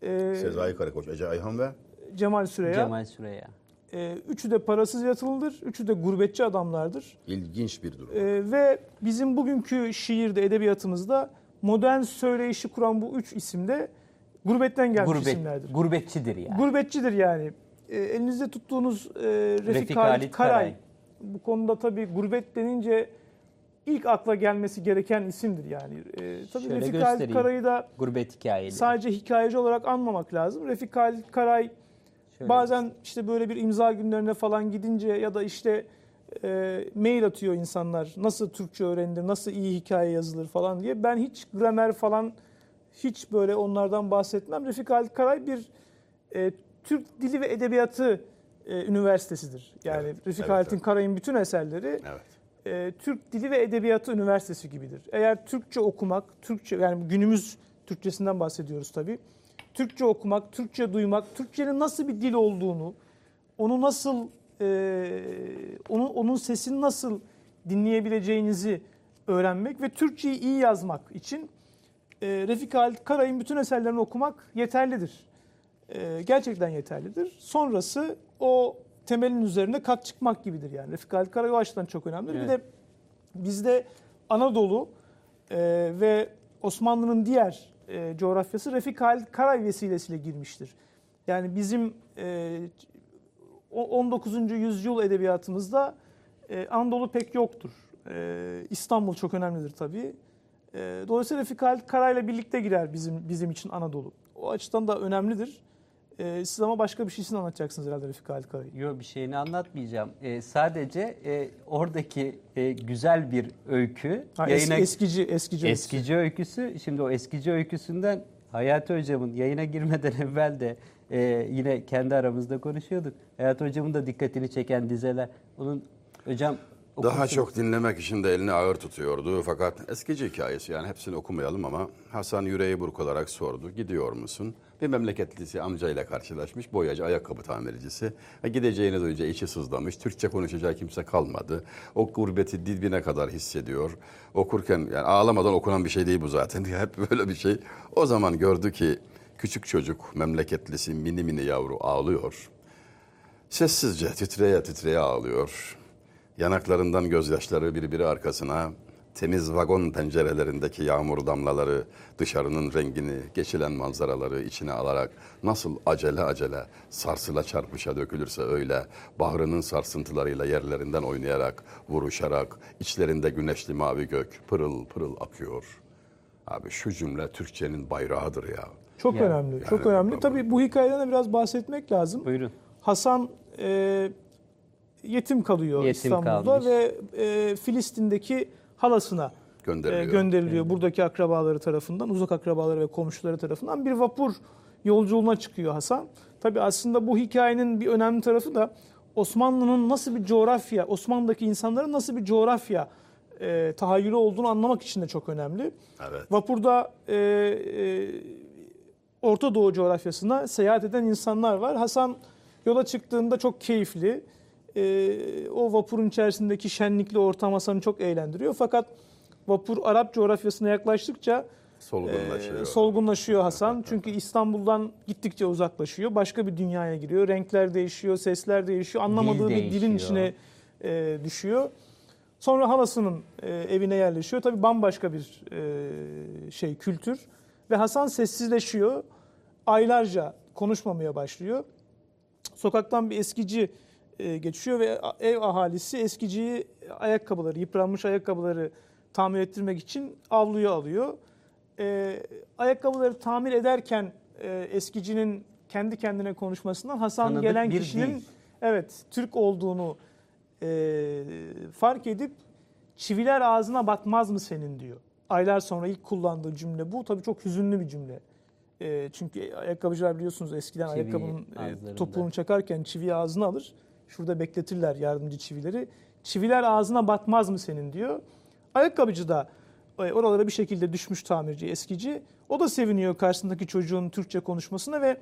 e, Sezai Karakoç, Ece Ayhan ve Cemal Süreya. Cemal Süreya. Ee, üçü de parasız yatılıdır. Üçü de gurbetçi adamlardır. İlginç bir durum. Ee, ve bizim bugünkü şiirde, edebiyatımızda modern söyleyişi kuran bu üç isim de gurbetten gelmiş Gurbet, isimlerdir. gurbetçidir yani. Gurbetçidir yani. Ee, elinizde tuttuğunuz e, Refik, Refik Halit Halit Karay. Karay. Bu konuda tabii gurbet denince ilk akla gelmesi gereken isimdir yani. Ee, tabii Şöyle Refik Halit göstereyim. Karay'ı da Gurbet hikayeleri. sadece hikayeci olarak anmamak lazım. Refik Halit Karay Şöyle bazen işte böyle bir imza günlerine falan gidince ya da işte e, mail atıyor insanlar. Nasıl Türkçe öğrenilir, nasıl iyi hikaye yazılır falan diye. Ben hiç gramer falan hiç böyle onlardan bahsetmem. Refik Halit Karay bir e, Türk Dili ve Edebiyatı e, üniversitesidir. Yani Refik evet, Halit'in evet. Karay'ın bütün eserleri e, Türk Dili ve Edebiyatı Üniversitesi gibidir. Eğer Türkçe okumak, Türkçe yani günümüz Türkçesinden bahsediyoruz tabii. Türkçe okumak, Türkçe duymak, Türkçenin nasıl bir dil olduğunu, onu nasıl, e, onun, onun sesini nasıl dinleyebileceğinizi öğrenmek ve Türkçeyi iyi yazmak için e, Refik Halit Karay'ın bütün eserlerini okumak yeterlidir. E, gerçekten yeterlidir. Sonrası o temelin üzerine kat çıkmak gibidir yani. Refik Halit Karay o açıdan çok önemlidir. Bir Evet. de bizde Anadolu e, ve Osmanlı'nın diğer e, coğrafyası Refik Halit Karay vesilesiyle girmiştir. Yani bizim e, o- 19. yüzyıl edebiyatımızda e, Anadolu pek yoktur. E, İstanbul çok önemlidir tabii. E, dolayısıyla Refik Halit Karay'la birlikte girer bizim bizim için Anadolu. O açıdan da önemlidir. E, siz ama başka bir şeysini anlatacaksınız herhalde Refik Halit Karay'ı. Yok bir şeyini anlatmayacağım. Ee, sadece e, oradaki e, güzel bir öykü. Ha, es- eskici, eskici öyküsü. Eskici öyküsü. Şimdi o eskici öyküsünden Hayati Hocam'ın yayına girmeden evvel de e, yine kendi aramızda konuşuyorduk. Hayati Hocam'ın da dikkatini çeken dizeler. Onun hocam Daha çok dinlemek için de elini ağır tutuyordu. Fakat eskici hikayesi yani hepsini okumayalım ama Hasan yüreği burkularak sordu. Gidiyor musun? Bir memleketlisi amcayla karşılaşmış. Boyacı, ayakkabı tamircisi. Ha, Gideceğini duyunca içi sızlamış. Türkçe konuşacağı kimse kalmadı. O gurbeti dibine kadar hissediyor. Okurken yani ağlamadan okunan bir şey değil bu zaten. Hep böyle bir şey. O zaman gördü ki küçük çocuk memleketlisi mini mini yavru ağlıyor. Sessizce titreye titreye ağlıyor. Yanaklarından gözyaşları birbiri arkasına, temiz vagon pencerelerindeki yağmur damlaları, dışarının rengini, geçilen manzaraları içine alarak nasıl acele acele sarsıla çarpışa dökülürse öyle, bahrının sarsıntılarıyla yerlerinden oynayarak, vuruşarak, içlerinde güneşli mavi gök pırıl pırıl akıyor. Abi şu cümle Türkçenin bayrağıdır ya. Çok Yani- önemli. yani çok önemli. Tabii bu hikayeden de biraz bahsetmek lazım. Buyurun. Hasan e, yetim kalıyor Yetim İstanbul'da kalmış. ve e, Filistin'deki halasına Gönderiliyor. e, gönderiliyor. Buradaki akrabaları tarafından, uzak akrabaları ve komşuları tarafından bir vapur yolculuğuna çıkıyor Hasan. Tabii aslında bu hikayenin bir önemli tarafı da Osmanlı'nın nasıl bir coğrafya, Osmanlı'daki insanların nasıl bir coğrafya e, tahayyülü olduğunu anlamak için de çok önemli. Evet. Vapurda e, e, Orta Doğu coğrafyasına seyahat eden insanlar var. Hasan yola çıktığında çok keyifli. E, o vapurun içerisindeki şenlikli ortam Hasan'ı çok eğlendiriyor. Fakat vapur Arap coğrafyasına yaklaştıkça Solgunlaşıyor. e, solgunlaşıyor Hasan. Çünkü İstanbul'dan gittikçe uzaklaşıyor. Başka bir dünyaya giriyor. Renkler değişiyor, sesler değişiyor. Anlamadığı bir dilin değişiyor. içine e, düşüyor. Sonra halasının e, evine yerleşiyor. Tabii bambaşka bir e, şey kültür. Ve Hasan sessizleşiyor. Aylarca konuşmamaya başlıyor. Sokaktan bir eskici geçiyor ve ev ahalisi eskiciyi ayakkabıları, yıpranmış ayakkabıları tamir ettirmek için avluya alıyor. E, ayakkabıları tamir ederken e, eskicinin kendi kendine konuşmasından Hasan Tanıdık gelen kişinin dil. evet Türk olduğunu e, fark edip çiviler ağzına batmaz mı senin diyor. Aylar sonra ilk kullandığı cümle bu. Tabii çok hüzünlü bir cümle. E, çünkü ayakkabıcılar biliyorsunuz eskiden Çiviyi ayakkabının e, topuğunu çakarken çiviyi ağzına alır. Şurada bekletirler yardımcı çivileri. Çiviler ağzına batmaz mı senin diyor. Ayakkabıcı da oralara bir şekilde düşmüş tamirci, eskici. O da seviniyor karşısındaki çocuğun Türkçe konuşmasına ve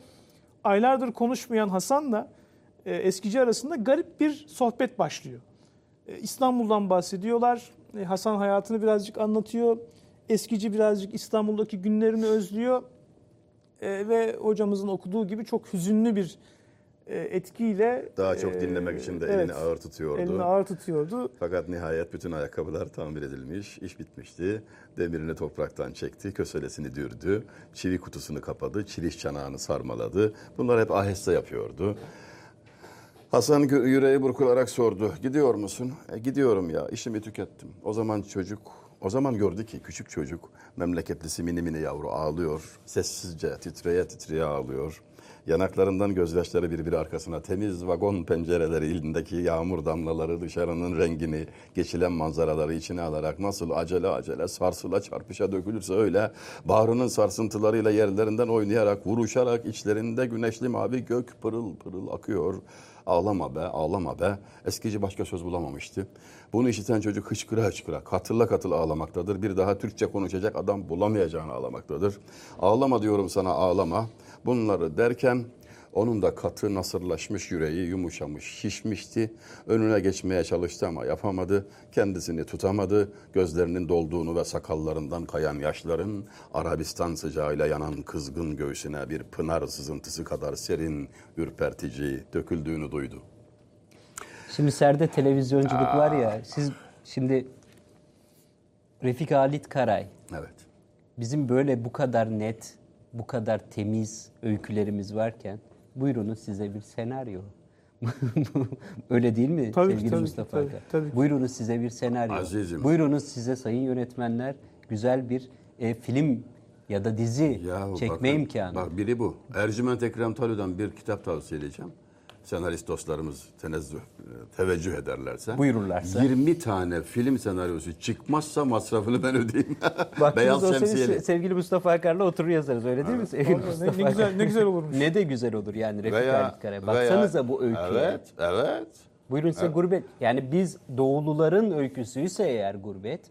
aylardır konuşmayan Hasan'la e, eskici arasında garip bir sohbet başlıyor. E, İstanbul'dan bahsediyorlar. E, Hasan hayatını birazcık anlatıyor. Eskici birazcık İstanbul'daki günlerini özlüyor. E, ve hocamızın okuduğu gibi çok hüzünlü bir etkiyle Daha çok e, dinlemek için de evet, elini ağır tutuyordu. Elini ağır tutuyordu. Fakat nihayet bütün ayakkabılar tamir edilmiş, iş bitmişti. Demirini topraktan çekti, köselesini dürdü, çivi kutusunu kapadı, çiliş çanağını sarmaladı. Bunlar hep aheste yapıyordu. Hasan yüreği burkularak sordu. Gidiyor musun? E, gidiyorum ya, işimi tükettim. O zaman çocuk, o zaman gördü ki küçük çocuk memleketlisi mini mini yavru ağlıyor. Sessizce titreye titreye ağlıyor. Yanaklarından gözyaşları birbiri arkasına temiz vagon pencereleri ilindeki yağmur damlaları dışarının rengini, geçilen manzaraları içine alarak nasıl acele acele sarsıla çarpışa dökülürse öyle bağrının sarsıntılarıyla yerlerinden oynayarak, vuruşarak içlerinde güneşli mavi gök pırıl pırıl akıyor. Ağlama be, ağlama be. Eskici başka söz bulamamıştı. Bunu işiten çocuk hıçkıra hıçkıra, katıla katıla ağlamaktadır. Bir daha Türkçe konuşacak adam bulamayacağını ağlamaktadır. Ağlama diyorum sana ağlama. Bunları derken onun da katı nasırlaşmış yüreği yumuşamış, şişmişti. Önüne geçmeye çalıştı ama yapamadı. Kendisini tutamadı. Gözlerinin dolduğunu ve sakallarından kayan yaşların Arabistan sıcağıyla yanan kızgın göğsüne bir pınar sızıntısı kadar serin, ürpertici döküldüğünü duydu. Şimdi serde televizyonculuk var ya. Siz şimdi Refik Halit Karay. Evet. Bizim böyle bu kadar net, bu kadar temiz öykülerimiz varken buyurunuz size bir senaryo. Öyle değil mi Tabii sevgili tabii ki, Mustafa tabii, tabii. Buyurunuz size bir senaryo. Azizim. Buyurunuz size sayın yönetmenler güzel bir e, film ya da dizi Yahu çekme bakın, imkanı. Bak biri bu. Ercüment Ekrem Talü'den bir kitap tavsiye edeceğim. Senarist dostlarımız tenezzüh, e, teveccüh ederlerse. Buyururlarsa. 20 tane film senaryosu çıkmazsa masrafını ben ödeyeyim. Beyaz şemsiyeli. se- sevgili Mustafa Akar'la oturur yazarız öyle değil mi sevgili Vallahi Mustafa ne güzel- ne güzel olurmuş. ne de güzel olur yani Refik Veya- Halit Karay. veya- Baksanıza bu öyküye. Evet, evet. Buyurun size Evet. gurbet. Yani biz doğuluların öyküsüyse eğer gurbet.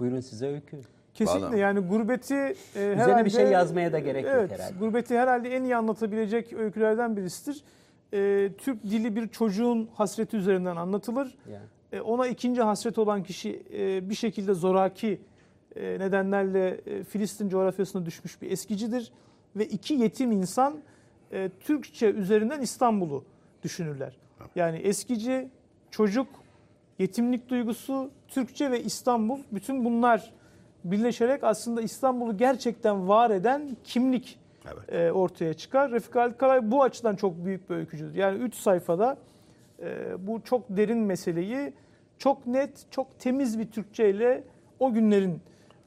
Buyurun size öykü. Kesinlikle yani gurbeti e, Üzerine herhalde... bir şey yazmaya da gerek yok evet, herhalde. Gurbeti herhalde en iyi anlatabilecek öykülerden birisidir. E, Türk dili bir çocuğun hasreti üzerinden anlatılır. Yani. E, ona ikinci hasret olan kişi e, bir şekilde zoraki e, nedenlerle e, Filistin coğrafyasına düşmüş bir eskicidir. Ve iki yetim insan e, Türkçe üzerinden İstanbul'u düşünürler. Yani eskici, çocuk, yetimlik duygusu, Türkçe ve İstanbul bütün bunlar birleşerek aslında İstanbul'u gerçekten var eden kimlik e, ortaya çıkar. Refik Halit Karay bu açıdan çok büyük bir öykücüdür. Yani 3 sayfada e, bu çok derin meseleyi çok net, çok temiz bir Türkçe ile o günlerin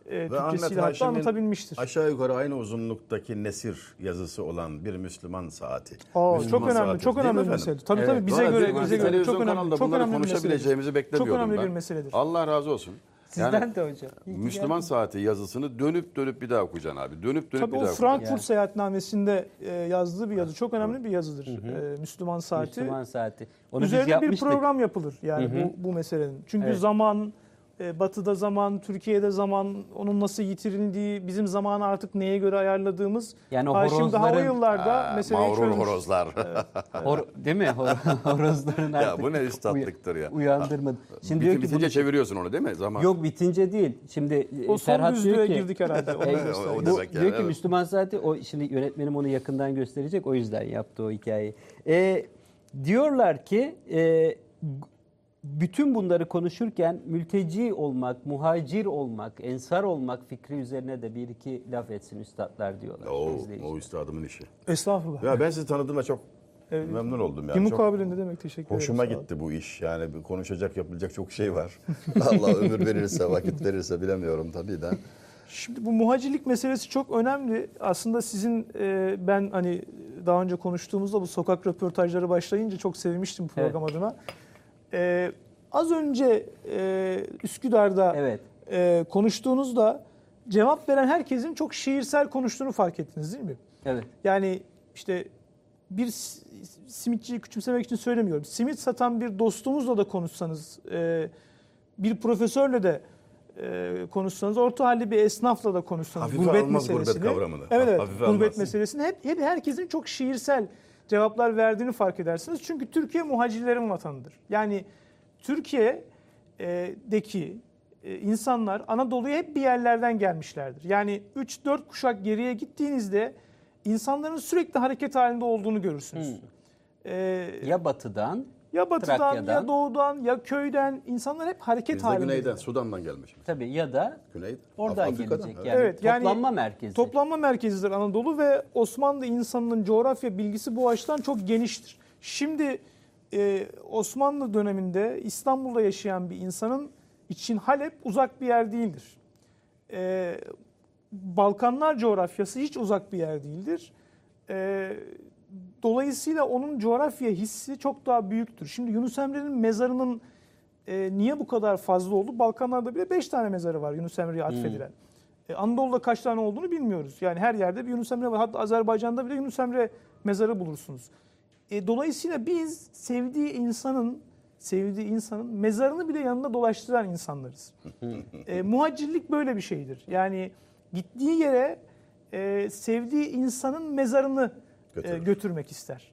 e, Türkçesiyle hatta anlatabilmiştir. aşağı yukarı aynı uzunluktaki nesir yazısı olan bir Müslüman saati. Aa, Müslüman çok önemli, saati, çok önemli bir mesele. Tabii tabii bize Vallahi göre bize göre çok önemli. Çok önemli bir konuşabileceğimizi meseledir. Çok önemli bir meseledir. Allah razı olsun. Sizden de hocam. İyi Müslüman geldin. saati yazısını dönüp dönüp bir daha okuyacaksın abi. Dönüp dönüp Tabii bir o daha Frankfurt okuyacaksın. seyahatnamesinde e, yazdığı bir yazı. Çok önemli bir yazıdır. E, Müslüman saati. Müslüman saati. Onu biz Üzerine bir yapmıştık. program yapılır yani Hı hı. bu, bu meselenin. Çünkü Evet. zaman, batıda zaman, Türkiye'de zaman, onun nasıl yitirildiği, bizim zamanı artık neye göre ayarladığımız. Yani o Haşim daha o horozların- yıllarda meseleyi mağrur çözmüş. horozlar. Hor, değil mi? Hor- horozların Ya artık bu ne üstatlıktır ya. uyandırmadı. Şimdi Biti- diyor ki bitince bunu- çeviriyorsun onu değil mi? Zaman. Yok bitince değil. Şimdi e, O son Ferhat diyor düzlüğe ki girdik herhalde. Onu E, o bu demek yani, diyor ki evet. Müslüman saati o şimdi yönetmenim onu yakından gösterecek o yüzden yaptı o hikayeyi. E, diyorlar ki e, bütün bunları konuşurken mülteci olmak, muhacir olmak, ensar olmak fikri üzerine de bir iki laf etsin üstadlar diyorlar. O, o üstadımın işi. Estağfurullah. Ya ben sizi tanıdığımda çok Evet. memnun oldum. Bir Yani. Çok mukabele ne demek teşekkür ederim. hoşuma gitti bu iş. Yani bir konuşacak, yapılacak çok şey var. Allah ömür verirse, vakit verirse bilemiyorum tabii de. Şimdi bu muhacirlik meselesi çok önemli. Aslında sizin e, ben hani daha önce konuştuğumuzda bu sokak röportajları başlayınca çok sevmiştim bu program adına. E, az önce e, Üsküdar'da e, konuştuğunuzda cevap veren herkesin çok şiirsel konuştuğunu fark ettiniz değil mi? Evet. Yani işte bir simitçiyi küçümsemek için söylemiyorum. Simit satan bir dostumuzla da konuşsanız, e, bir profesörle de e, konuşsanız, orta halli bir esnafla da konuşsanız, Hafife gurbet almaz gurbet meselesini. kavramını. Evet, evet gurbet almaz. meselesini hep, hep herkesin çok şiirsel cevaplar verdiğini fark edersiniz. Çünkü Türkiye muhacirlerin vatanıdır. Yani Türkiye'deki e, insanlar Anadolu'ya hep bir yerlerden gelmişlerdir. Yani 3-4 kuşak geriye gittiğinizde insanların sürekli hareket halinde olduğunu görürsünüz. e, Ya batıdan ya batıdan Trakya'dan. ya doğudan ya köyden insanlar hep hareket Biz de halinde. güneyden, Sudan'dan gelmiş. Tabii ya da Güney, oradan Afrika'dan, gelecek. evet. Yani Evet, yani toplanma merkezi. Toplanma merkezidir Anadolu ve Osmanlı insanının coğrafya bilgisi bu açıdan çok geniştir. Şimdi e, Osmanlı döneminde İstanbul'da yaşayan bir insanın için Halep uzak bir yer değildir. E, Balkanlar coğrafyası hiç uzak bir yer değildir. E, dolayısıyla onun coğrafya hissi çok daha büyüktür. Şimdi Yunus Emre'nin mezarının e, niye bu kadar fazla oldu? Balkanlarda bile 5 tane mezarı var Yunus Emre'ye atfedilen. E, Anadolu'da kaç tane olduğunu bilmiyoruz. Yani her yerde bir Yunus Emre var. Hatta Azerbaycan'da bile Yunus Emre mezarı bulursunuz. E, dolayısıyla biz sevdiği insanın sevdiği insanın mezarını bile yanında dolaştıran insanlarız. e, muhacirlik böyle bir şeydir. Yani gittiği yere e, sevdiği insanın mezarını e, götürmek ister.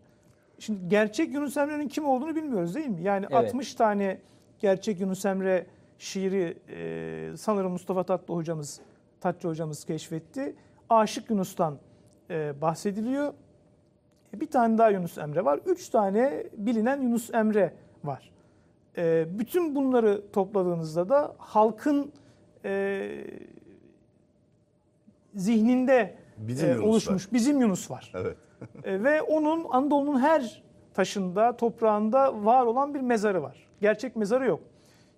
Şimdi gerçek Yunus Emre'nin kim olduğunu bilmiyoruz değil mi? Yani Evet. 60 tane gerçek Yunus Emre şiiri e, sanırım Mustafa Tatlı hocamız, Tatlı hocamız keşfetti. Aşık Yunus'tan e, bahsediliyor. E, Bir tane daha Yunus Emre var. Üç tane bilinen Yunus Emre var. E, bütün bunları topladığınızda da halkın e, zihninde Bizim e, Yunus var. oluşmuş bizim Yunus var. Evet. E, ve onun Anadolu'nun her taşında, toprağında var olan bir mezarı var. Gerçek mezarı yok.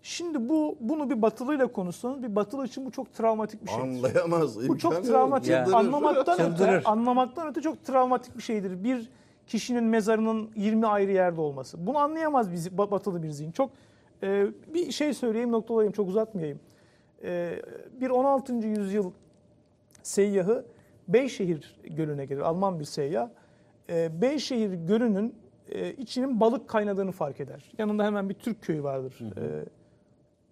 Şimdi bu bunu bir batılıyla konuşsanız bir batılı için bu çok travmatik bir şeydir. Anlayamaz. Bu çok travmatik. çıldırır. Anlamaktan öte, anlamaktan öte çok travmatik bir şeydir. Bir kişinin mezarının 20 ayrı yerde olması. Bunu anlayamaz bir, zi- batılı bir zihin. Çok e, bir şey söyleyeyim noktalayayım çok uzatmayayım. E, bir 16. yüzyıl seyyahı Beyşehir Gölü'ne gelir. Alman bir seyyah. E, Beyşehir Gölü'nün e, içinin balık kaynadığını fark eder. Yanında hemen bir Türk köyü vardır. E,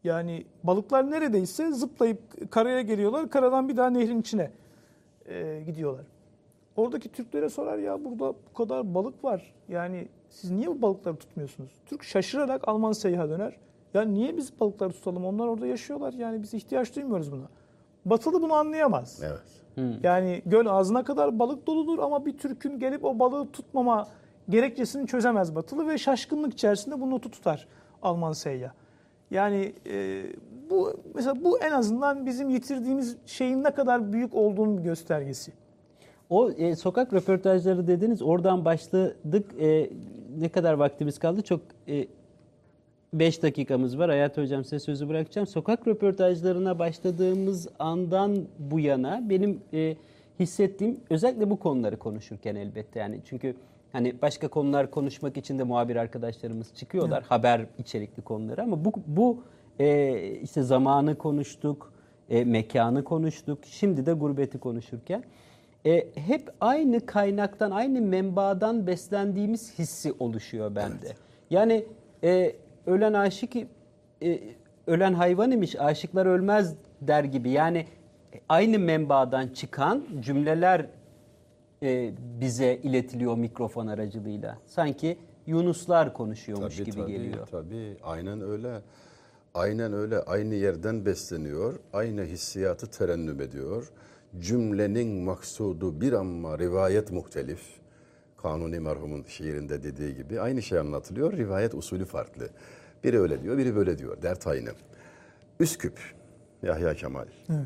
yani balıklar neredeyse zıplayıp karaya geliyorlar. Karadan bir daha nehrin içine e, gidiyorlar. Oradaki Türklere sorar ya burada bu kadar balık var. Yani siz niye bu balıkları tutmuyorsunuz? Türk şaşırarak Alman seyyaha döner. Ya niye biz balıkları tutalım? Onlar orada yaşıyorlar. Yani biz ihtiyaç duymuyoruz buna. Batılı bunu anlayamaz. Evet. Yani göl ağzına kadar balık doludur ama bir Türk'ün gelip o balığı tutmama gerekçesini çözemez Batılı ve şaşkınlık içerisinde bu notu tutar Alman seyyah. Yani e, bu mesela bu en azından bizim yitirdiğimiz şeyin ne kadar büyük olduğunun göstergesi. O e, sokak röportajları dediniz oradan başladık. E, ne kadar vaktimiz kaldı? Çok 5 dakikamız var. Hayat Hocam size sözü bırakacağım. Sokak röportajlarına başladığımız andan bu yana benim e, hissettiğim özellikle bu konuları konuşurken elbette yani çünkü hani başka konular konuşmak için de muhabir arkadaşlarımız çıkıyorlar Evet. haber içerikli konuları ama bu bu e, işte zamanı konuştuk, e, mekanı konuştuk. Şimdi de gurbeti konuşurken e, hep aynı kaynaktan, aynı menbaadan beslendiğimiz hissi oluşuyor bende. Yani e, ölen aşık, e, ölen hayvan imiş, aşıklar ölmez der gibi. Yani aynı menbaadan çıkan cümleler e, bize iletiliyor mikrofon aracılığıyla. Sanki Yunuslar konuşuyormuş Tabii, gibi tabii, geliyor. Tabii aynen öyle. Aynen öyle. Aynı yerden besleniyor. Aynı hissiyatı terennüm ediyor. Cümlenin maksudu bir ama rivayet muhtelif. Kanuni merhumun şiirinde dediği gibi aynı şey anlatılıyor. Rivayet usulü farklı. Biri öyle diyor, biri böyle diyor. Dert aynı. Üsküp, Yahya Kemal. Evet.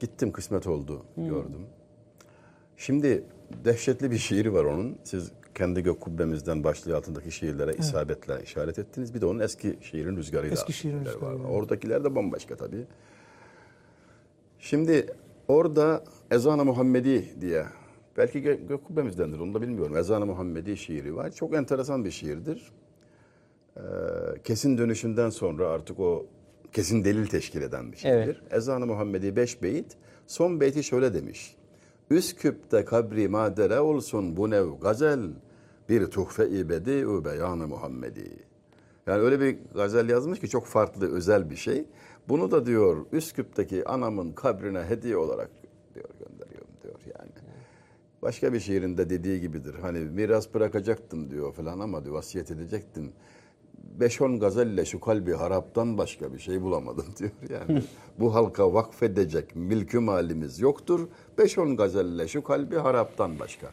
Gittim kısmet oldu, gördüm. Şimdi dehşetli bir şiiri var onun. Siz kendi gök kubbemizden başlığı altındaki şiirlere isabetle işaret ettiniz. Bir de onun eski şiirin rüzgarıyla. Eski şiirin var. rüzgarıyla. Oradakiler de bambaşka tabii. Şimdi orada Ezan-ı Muhammedi diye belki gö- gök kubbemizdendir onu da bilmiyorum. Ezan-ı Muhammedi şiiri var. Çok enteresan bir şiirdir. Ee, kesin dönüşünden sonra artık o kesin delil teşkil eden bir şiirdir. Ezan-ı Muhammedi 5 beyit. Son beyti şöyle demiş. Üsküp'te kabri madere olsun bu nev gazel bir tuhfe-i bedi beyanı Muhammedi. Yani öyle bir gazel yazmış ki çok farklı, özel bir şey. Bunu da diyor Üsküp'teki anamın kabrine hediye olarak diyor gönderiyorum diyor yani. Başka bir şiirinde dediği gibidir. Hani miras bırakacaktım diyor falan ama diyor vasiyet edecektim. Beş on gazelle şu kalbi haraptan başka bir şey bulamadım diyor yani. Bu halka vakfedecek milkü malimiz yoktur. Beş on gazelle şu kalbi haraptan başka.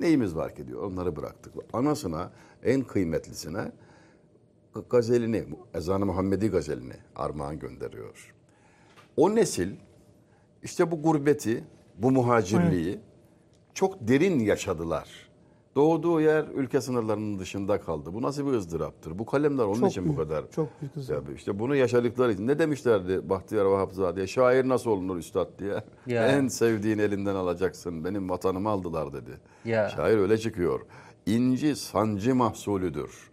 Neyimiz var ki diyor. Onları bıraktık. Anasına en kıymetlisine gazelini, Ezan-ı Muhammedi gazelini armağan gönderiyor. O nesil işte bu gurbeti, bu muhacirliği çok derin yaşadılar. Doğduğu yer ülke sınırlarının dışında kaldı. Bu nasıl bir ızdıraptır? Bu kalemler onun Çok için büyük, bu kadar. çok büyük ızdırap. Ya işte bunu yaşadıkları için. Ne demişlerdi Bahtiyar Vahapzade'ye? Şair nasıl olunur üstad diye. Ya. En sevdiğin elinden alacaksın. Benim vatanımı aldılar dedi. Ya. Şair öyle çıkıyor. İnci sancı mahsulüdür.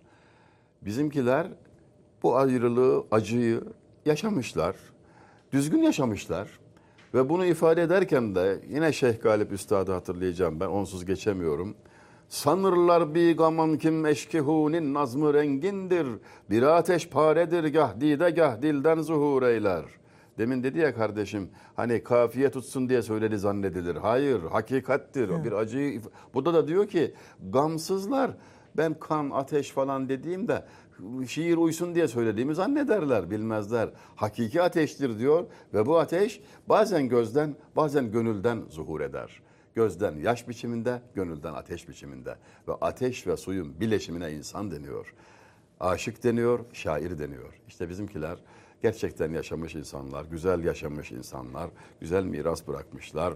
Bizimkiler bu ayrılığı, acıyı yaşamışlar. Düzgün yaşamışlar. Ve bunu ifade ederken de yine Şeyh Galip Üstad'ı hatırlayacağım ben onsuz geçemiyorum. Sanırlar bir gaman kim eşkihunin nazmı rengindir. Bir ateş paredir gah dide gah dilden zuhur eyler. Demin dedi ya kardeşim hani kafiye tutsun diye söyledi zannedilir. Hayır hakikattir. O bir acıyı Burada da diyor ki gamsızlar ben kan ateş falan dediğimde şiir uysun diye söylediğimi zannederler, bilmezler. Hakiki ateştir diyor ve bu ateş bazen gözden, bazen gönülden zuhur eder. Gözden yaş biçiminde, gönülden ateş biçiminde. Ve ateş ve suyun bileşimine insan deniyor. Aşık deniyor, şair deniyor. İşte bizimkiler gerçekten yaşamış insanlar, güzel yaşamış insanlar, güzel miras bırakmışlar.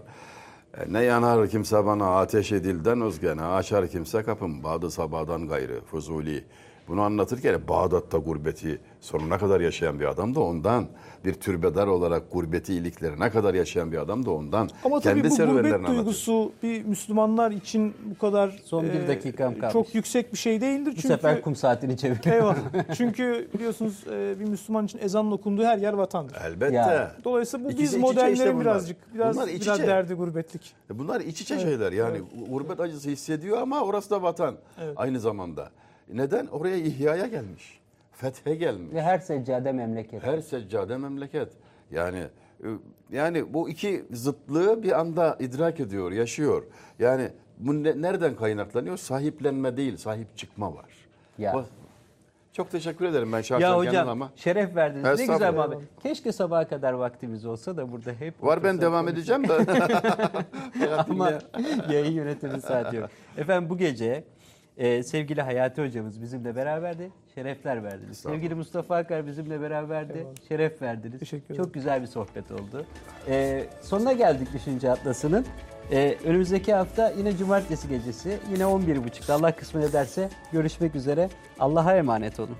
E, Ne yanar kimse bana ateş edilden özgene, açar kimse kapım bağdı sabahdan gayrı, fuzuli. Bunu anlatırken Bağdat'ta gurbeti sonuna kadar yaşayan bir adam da ondan. Bir türbedar olarak gurbeti iliklerine kadar yaşayan bir adam da ondan. Ama tabii Kendi bu serüvenlerini gurbet anlatıyor. duygusu bir Müslümanlar için bu kadar Son bir e, dakikam kalmış. çok yüksek bir şey değildir. Bu çünkü sefer kum saatini çeviriyorum. Eyvah. Çünkü biliyorsunuz e, bir Müslüman için ezanın okunduğu her yer vatandır. Elbette. Ya. Dolayısıyla bu İkisi biz modellerin işte birazcık biraz Bunlar iç biraz içe. derdi gurbetlik. E Bunlar iç içe Evet, şeyler yani evet. gurbet acısı hissediyor ama orası da vatan Evet. aynı zamanda. Neden? Oraya ihyaya gelmiş. Fethe gelmiş. Ve her seccade memleket. Her seccade memleket. Yani e, yani bu iki zıtlığı bir anda idrak ediyor, yaşıyor. Yani bu ne- nereden kaynaklanıyor? Sahiplenme değil, sahip çıkma var. Ya. Bu- Çok teşekkür ederim ben şahsen Ya hocam ama. şeref verdiniz. Ne güzel muhabbet. Keşke sabaha kadar vaktimiz olsa da burada hep Var ben devam konuşsak. edeceğim de. Ama yayın yönetimi saati yok. Efendim bu gece e, sevgili Hayati hocamız bizimle beraberdi. Şerefler verdiniz. Sevgili Mustafa Akar bizimle beraberdi. Şeref verdiniz. Teşekkür Çok güzel bir sohbet oldu. E, sonuna geldik Düşünce Atlası'nın. E, önümüzdeki hafta yine cumartesi gecesi yine 11.30'da Allah kısmet ederse görüşmek üzere. Allah'a emanet olun.